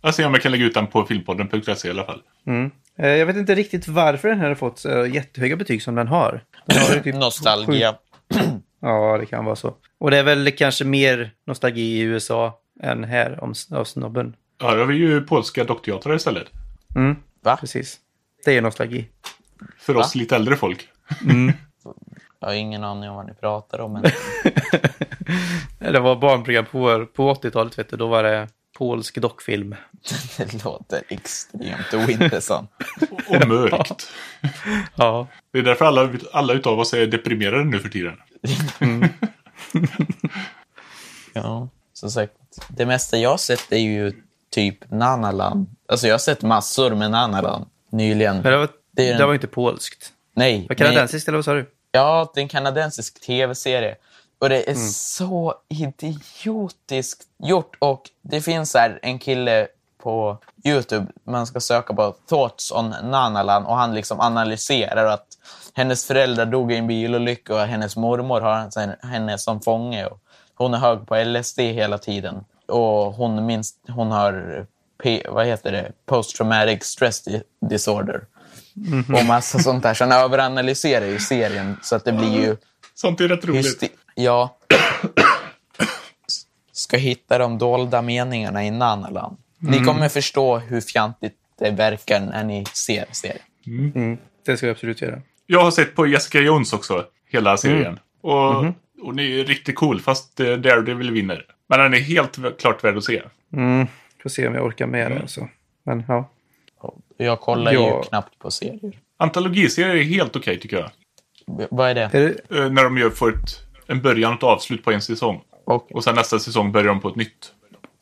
Jag ser om jag kan lägga ut den på filmpodden.se i alla fall. Mm. Eh, Jag vet inte riktigt varför den här har fått jättehöga betyg som den har. Den har typ Nostalgia. Ja, det kan vara så. Och det är väl kanske mer nostalgi i USA än här om, av snobben. Ja, då har vi ju polska dockteatrar istället. Mm, Va? precis. Det är nostalgi. För Va? oss lite äldre folk. Jag har ingen aning om vad ni pratar om. Men... Det var barnprogram på, på 80-talet, vet du. Då var det polsk dockfilm. Det låter extremt ointressant. Och mörkt. Ja. Det är därför alla, alla utav oss är deprimerade nu för tiden. Ja. som sagt, det mesta jag sett är ju typ Nanalan. Alltså jag har sett massor med Nanalan nyligen. Men det var, Det är det, en- var inte polskt. Nej, Var kanadensiskt eller vad sa du? Ja, det är en kanadensisk tv-serie. Och det är så idiotiskt gjort. Och det finns här en kille på YouTube, man ska söka på Thoughts on Nanalan och han liksom analyserar att hennes föräldrar dog i en bilolycka och hennes mormor har en henne som fånge. Och hon är hög på LSD hela tiden. Och hon, minst, hon har P, vad heter det? Post traumatic stress di- disorder. Och massa sånt där. Så han överanalyserar ju serien så att det blir ju Sånt är rätt roligt. Ja. Ska hitta de dolda meningarna i Nanaland. Ni kommer förstå hur fjantigt det verkar när ni ser serien. Det ska vi absolut göra. Jag har sett på Jessica Jones också, hela serien. Och hon är ju riktigt cool, fast eh, Daredevil vinner. Men den är helt klart värd att se. Mm. Får se om jag orkar med det. Alltså. Men ja. Jag kollar Ja. ju knappt på serier. Antologiserier är helt okej tycker jag. V- Vad är det? Är det, Eh, när de gör, får ett, en början och ett avslut på en säsong. Och, Och sen nästa säsong börjar de på ett nytt.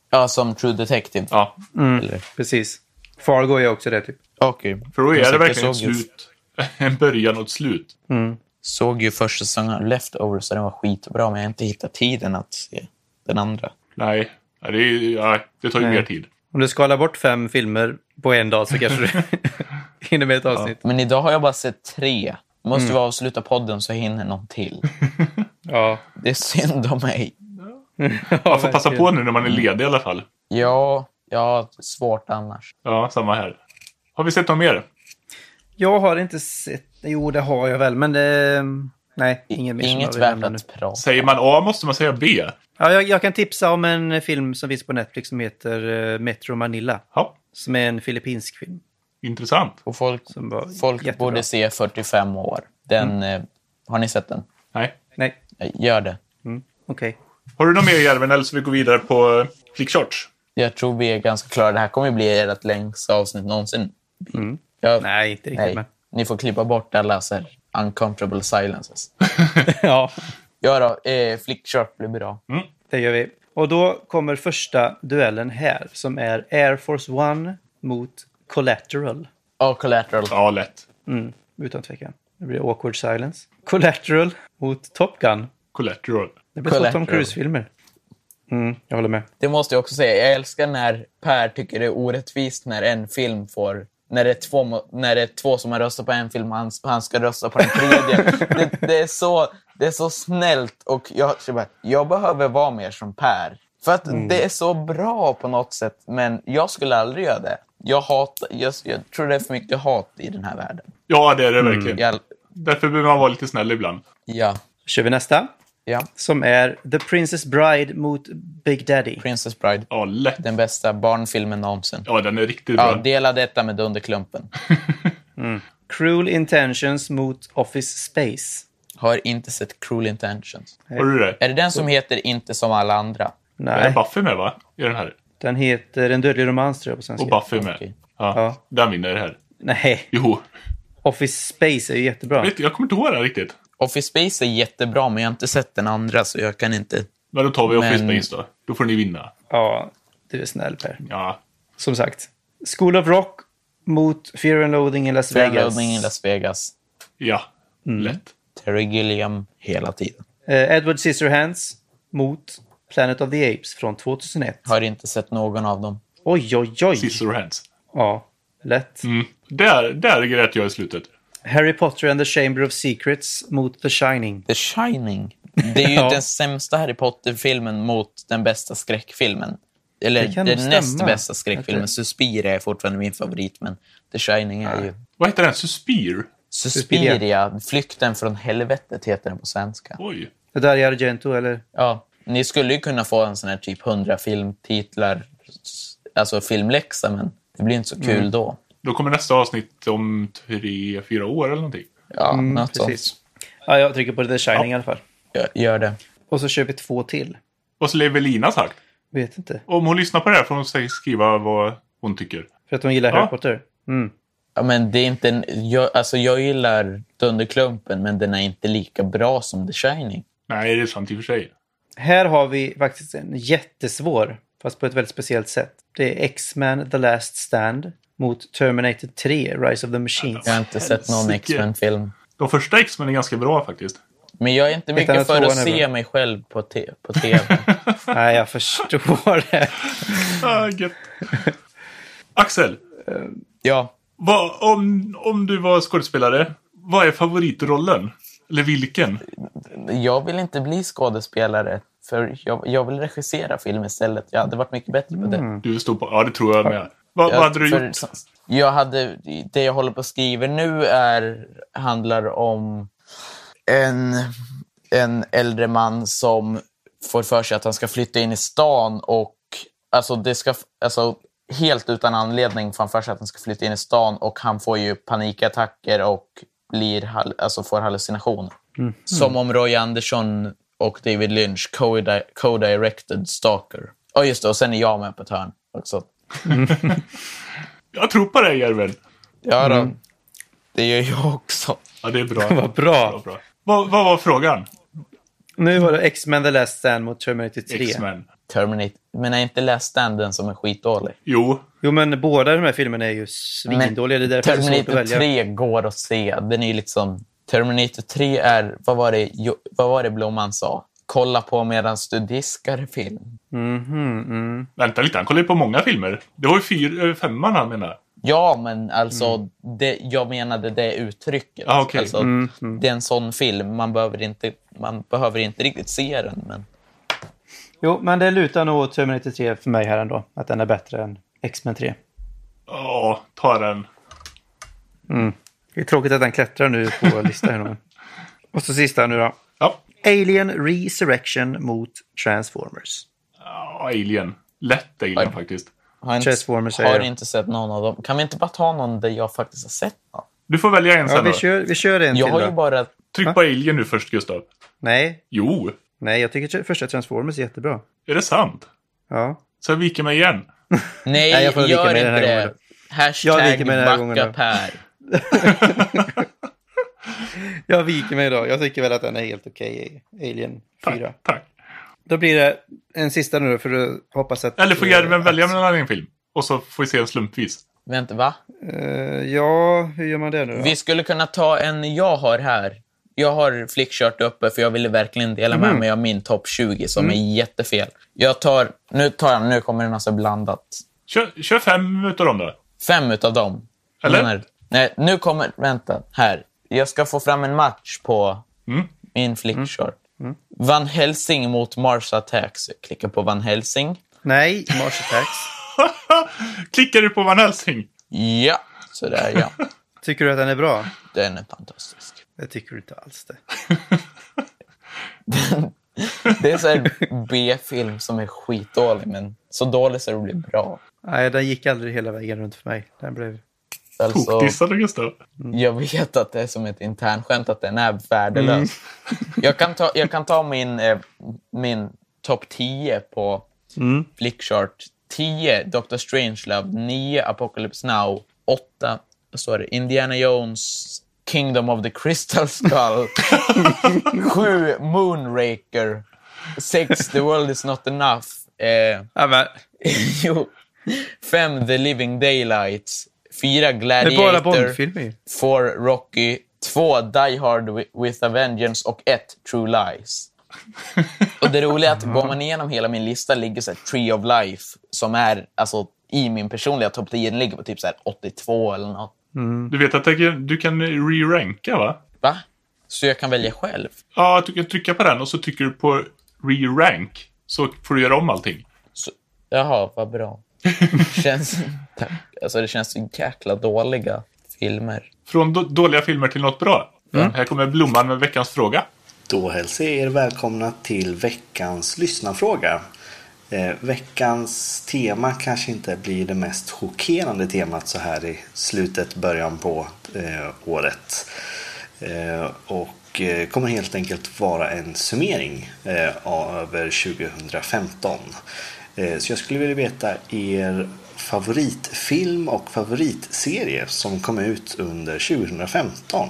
ja, som True Detective. Ja, Eller? precis. Fargo är också det typ. Okej. för då är Jag det verkligen ett slut. En början och ett slut. Såg ju första säsongen av Leftovers så den var skitbra, men jag har inte hittat tiden att se den andra. Nej, ja, det, är, ja, det tar ju Nej. mer tid. Om du skalar bort fem filmer på en dag så kanske du hinner med ett avsnitt. Men idag har jag bara sett tre. Måste vi avsluta podden så hinner någon till. Ja. Det är synd om mig. Man får passa på nu när man är ledig i alla fall. Ja, ja, svårt annars. Ja, samma här. Har vi sett något mer? Jag har inte sett... Jo, det har jag väl, men det... Nej, ingen mer som Inget värt att prata Säger man A måste man säga B. Ja, jag, jag kan tipsa om en film som finns på Netflix som heter eh, Metro Manila. Ja, Som är en filippinsk film. intressant. Och folk, Som var folk jättebra. borde se 45 år. Den, eh, har ni sett den? Nej. Nej, Eh, Gör det. okej. Har du något mer Järven eller så vi går vidare på Flickcharts? Jag tror vi är ganska klara. Det här kommer bli ert längsta avsnitt någonsin. Jag, Nej, inte riktigt, nej. men... Ni får klippa bort alla så här uncomfortable silences. ja, Ja då, eh, flickchart blir bra. det gör vi. Och då kommer första duellen här, som är Air Force One mot Collateral. Ja, collateral. Ja, lätt. Mm, utan tvekan. Det blir awkward silence. Collateral mot Top Gun. Collateral. Det blir två Tom Collateral. Cruise-filmer. Mm, jag håller med. Det måste jag också säga. Jag älskar när Per tycker det är orättvist när en film får... När det är två, när det är två som har röstat på en film och han, han ska rösta på den tredje. det, det, är så, det är så snällt och jag, så bara, jag behöver vara mer som Per. För att det är så bra på något sätt, men jag skulle aldrig göra det. Jag, hatar, jag, jag tror det är för mycket hat i den här världen. Ja, det är det verkligen. Jag, Därför behöver man vara lite snäll ibland. ja, kör vi nästa. Ja. Som är The Princess Bride mot Big Daddy. Princess Bride. Ja, lätt. Den bästa barnfilmen någonsin. Ja, den är riktigt Ja, bra. dela detta med Dunderklumpen. Cruel Intentions mot Office Space. Har inte sett Cruel Intentions. Har du det? Är det den som heter Inte som alla andra? Är Nej, Buffy med va? I den här? den heter En dödlig romans tror jag på svenska. Och Buffy med. Okej. Ja, Ja. Den vinner det här. Nej, Jo. Office Space är ju jättebra. Vet, du, jag kommer inte ihåg det här riktigt. Office Space är jättebra, men jag har inte sett den andra, så jag kan inte... Men då tar vi Office Men- Space då. Då får ni vinna. Ja, du är snäll Per. Ja. Som sagt. School of Rock mot Fear and Loathing in Las Vegas. Vegas. i Las Vegas. Ja. Lätt. Terry Gilliam hela tiden. Eh, Edward Scissorhands mot Planet of the Apes från 2001. Har inte sett någon av dem. Oj, oj, oj. Scissorhands. Ja, lätt. Mm. Där, där grät jag i slutet. Harry Potter and the Chamber of Secrets mot The Shining. The Shining. Det är ju Ja. den sämsta Harry Potter-filmen mot den bästa skräckfilmen. Eller den näst bästa skräckfilmen. Jag Suspiria är fortfarande min favorit, men The Shining är ju... Vad heter den? Suspir? Suspiria, Flykten från helvetet heter den på svenska. Oj. Det där är Argento, eller? Ja, ni skulle ju kunna få en sån här typ 100 filmtitlar, alltså filmläxa, men det blir inte så kul Mm. då. Då kommer nästa avsnitt om tre, fyra år eller någonting. Ja, något Mm, precis. sånt. Ja, jag trycker på The Shining i alla fall. Gör, gör det. Och så kör vi två till. Vad skulle Evelina sagt? Vet inte. Om hon lyssnar på det här får hon skriva vad hon tycker. För att de gillar Ja. Harry Potter. Mm. Ja, men det är inte en, jag, alltså jag gillar Dunderklumpen, men den är inte lika bra som The Shining. Nej, det är sant i och för sig. Här har vi faktiskt en jättesvår, fast på ett väldigt speciellt sätt. Det är X-Men The Last Stand mot Terminator 3, Rise of the Machines. Jag har inte sett någon. X-Men-film. De första X-Men är ganska bra faktiskt. Men jag är inte mycket och för att se bra. mig själv på, te- på tv. Nej, jag förstår det. Ah. Axel, ja, vad, om, om du var skådespelare, vad är favoritrollen? Eller vilken? jag vill inte bli skådespelare. För jag, jag vill regissera film istället. Jag hade varit mycket bättre på det. Du stod på... Ja, det tror jag med. Vad, Jag- vad hade du för- gjort? Jag hade, det jag håller på att skriva nu är, handlar om en, en äldre man som får för sig att han ska flytta in i stan och alltså det ska, alltså helt utan anledning får han för sig att han ska flytta in i stan och han får ju panikattacker och blir, alltså får hallucinationer. Som om Roy Andersson och David Lynch co-di- co-directed Stalker. Och just det, och sen är jag med på ett hörn också. Jag tror på dig, Järven. Ja då. Mm. Det gör jag också. Ja, det är bra. Vad bra. bra. Vad, vad var frågan? Nu var det X-Men The Last Stand mot Terminator 3. X-Men. Terminator. Men är inte Last Stand den som är skitdålig? Jo, Jo, men båda de här filmerna är ju svindåliga. Det är det Terminator välja. 3 går att se. Den är ju liksom... Terminator 3 är... Vad var det, vad var det Blomman sa? Kolla på medan du diskar film. Mhm, mm. vänta lite. Han kollar ju på många filmer. Det var ju fyr, eh, femman han menar. Ja, men alltså, det, jag menade det uttrycket. Ah, okej. alltså, Det är en sån film. Man behöver inte, man behöver inte riktigt se den, men... Jo, men det lutar nog åt Terminator 3 för mig här ändå. Att den är bättre än X-Men 3. Ja, ta den. Det är tråkigt att den klättrar nu på listan. Och så sista nu då. Alien Resurrection mot Transformers. Ja, Alien. Lätt Alien Oj. faktiskt. Har inte, Transformers har jag. inte sett någon av dem. Kan vi inte bara ta någon där jag faktiskt har sett någon? Du får välja en Ja, sen vi då. kör, vi kör en Jag till har ju då. bara... Tryck på Alien nu först, Gustav. Nej, Jo, nej, jag tycker första Transformers är jättebra. är det sant? Ja. Så jag viker mig igen. Nej, Nej, jag gör inte den här gången det. Jag Hashtag viker mig den här gången backa då. Per. Jag viker mig då. Jag tycker väl att den är helt okej, Alien 4. Tack. tack. Då blir det en sista nu för att hoppas att... Eller får Järven välja att- mellan en film? Och så får vi se en slumpvis. Vänta, va? Eh, ja, hur gör man det nu då? Vi skulle kunna ta en jag har här. Jag har flickchart uppe för jag ville verkligen dela med Mhm. mig av min topp 20 som Mm. är jättefel. Jag tar, nu tar jag, nu kommer det något så blandat. Kör, kör fem utav dem då. Fem utav dem. Eller? Menar- nej, nu kommer, vänta, här. Jag ska få fram en match på Mm. min flickchart. Van Helsing mot Mars Attacks. Jag klickar på Van Helsing. Nej, Mars Attacks. Klickar du på Van Helsing? Ja, sådär ja. Tycker du att den är bra? Den är fantastisk. Det tycker du inte alls det. Det är så här B-film som är skitdålig, men så dålig så det blir bra. Nej, den gick aldrig hela vägen runt för mig. Den blev... Alltså, Tokdissade Gustav. jag vet att det är som ett internskämt att den är värdelös. Jag, kan ta, jag kan ta min, eh, min topp 10 på Mm. Flickchart. 10 Doctor Strangelove, 9 Apocalypse Now, 8 vad står det? Indiana Jones Kingdom of the Crystal Skull, 7 Moonraker, 6 The World Is Not Enough, eh, Ja, men, jo, 5 The Living Daylights, 4 det är Gladiator. 4 Rocky, 2 Die Hard wi- with a Vengeance och 1 True Lies. Och det roliga är att går man igenom hela min lista ligger så Tree of Life som är alltså i min personliga topp 10 den ligger på typ så här 82 eller något. Du vet att du kan re-ranka va? Va? Så jag kan välja själv? Ja, att du kan trycka på den och så trycker du på re-rank. Så får du göra om allting. Så, jaha, vad bra. känns. Alltså det känns jäkla dåliga filmer. Från då- dåliga filmer till något bra. Här kommer Blomman med veckans fråga. Då hälsar jag er välkomna till veckans lyssnarfråga. Eh, veckans tema kanske inte blir det mest chockerande temat så här i slutet, början på eh, året. Eh, och eh, kommer helt enkelt vara en summering eh, över 2015. Eh, så jag skulle vilja veta er favoritfilm och favoritserie som kom ut under 2015.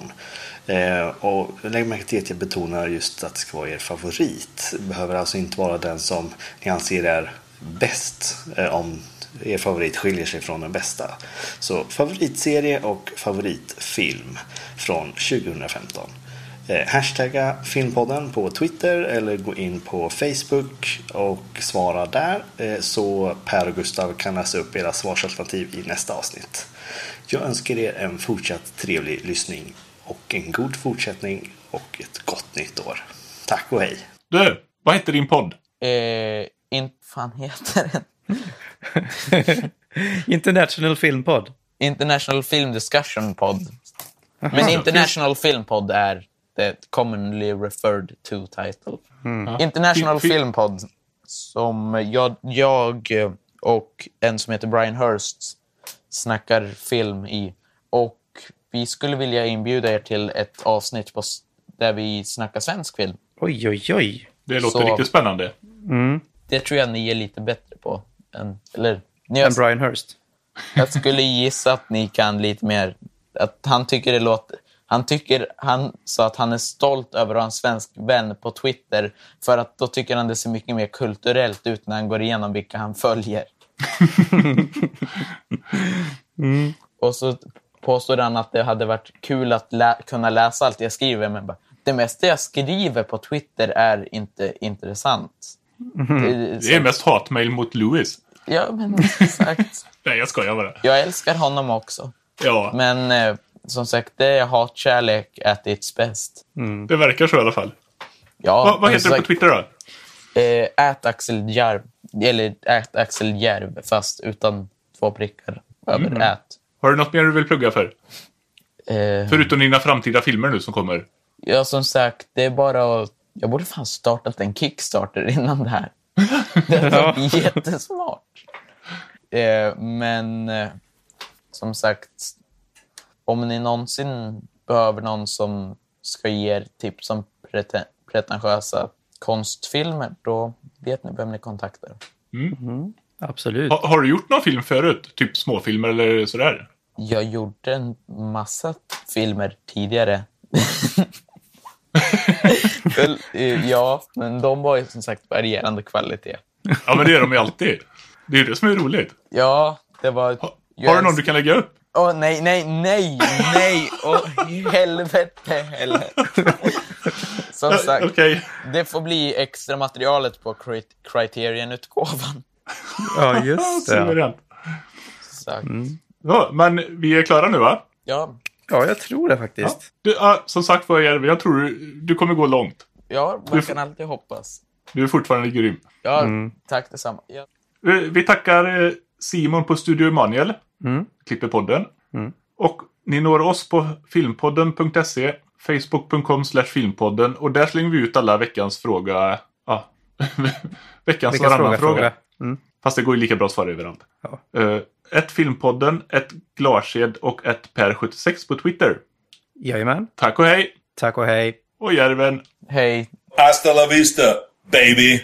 Eh, och lägg märke till att jag betonar just att det ska vara er favorit. Det behöver alltså inte vara den som ni anser är bäst eh, om er favorit skiljer sig från den bästa. Så favoritserie och favoritfilm från 2015. Eh, hashtagga Filmpodden på Twitter eller gå in på Facebook och svara där eh, så Per och Gustav kan läsa upp era svarsalternativ i nästa avsnitt. Jag önskar er en fortsatt trevlig lyssning och en god fortsättning och ett gott nytt år. Tack och hej! Du, vad heter din podd? Eh, inte fan heter den? International Filmpod. International Film Discussion Pod. Men International Film Pod är the commonly referred to title. International Fil- fil- Film Pod som jag, jag och en som heter Brian Hurst snackar film i. Och vi skulle vilja inbjuda er till ett avsnitt på, där vi snackar svensk film. Oj, oj, oj. Det låter Så- riktigt spännande. Det tror jag ni är lite bättre på. Än, eller, ni En Brian Hurst. Jag skulle gissa att ni kan lite mer. Att han tycker det låter... Han, tycker, han sa att han är stolt över att ha en svensk vän på Twitter för att då tycker han det ser mycket mer kulturellt ut när han går igenom vilka han följer. Och så påstår han att det hade varit kul att lä- kunna läsa allt jag skriver men bara, det mesta jag skriver på Twitter är inte intressant. Det, Det är mest hatmejl mot Louis. Ja, men exakt. Nej, jag skojar bara. Jag älskar honom också. Ja, Men eh, som sagt, det är hatkärlek at its best. det verkar så i alla fall. Ja, vad, vad heter du på Twitter då? Eh, at Axel Järv. Eller at Axel Järv, fast utan två prickar över at. Har du något mer du vill plugga för? Eh, Förutom dina framtida filmer nu som kommer. ja, som sagt, det är bara att... Jag borde fan startat en Kickstarter innan det här. Det var jättesmart. Eh, men eh, som sagt, om ni någonsin behöver någon som ska ge er tips om preten- pretentiösa konstfilmer, då vet ni vem ni kontaktar. Absolut. Ha, har du gjort någon film förut? Typ småfilmer eller sådär? Jag gjorde en massa filmer tidigare. Eh, ja, men de var ju som sagt varierande kvalitet. Ja, men det är de ju alltid. Det är det som är roligt. Ja, det var... Ha, har du någon du kan lägga upp? Åh, nej, nej, nej, nej! Åh, helvete heller. Som Ja, sagt, Okej. det får bli extra materialet på Crit- Criterion-utgåvan. Ja, just det. Suveränt. Som sagt. Ja, men vi är klara nu va? Ja, Ja, jag tror det faktiskt. Du, ja, som sagt var, jag tror du, du kommer gå långt. ja, man kan alltid hoppas. Du är fortfarande grym. Ja, tack detsamma. Ja. Vi vi tackar eh, Simon på Studio Emanuel. Mm. Klipper podden. Och ni når oss på filmpodden.se, facebook.com slash filmpodden och där slänger vi ut alla veckans fråga. Ja, veckans Veckans varannan fråga, fråga. Mm. Fast det går ju lika bra att svara överallt. Ja. Eh, ett Filmpodden, ett Glarsed och ett Per76 på Twitter. Jajamän. Tack och hej! Tack och hej. Och Järven. Hej. Hasta la vista, baby.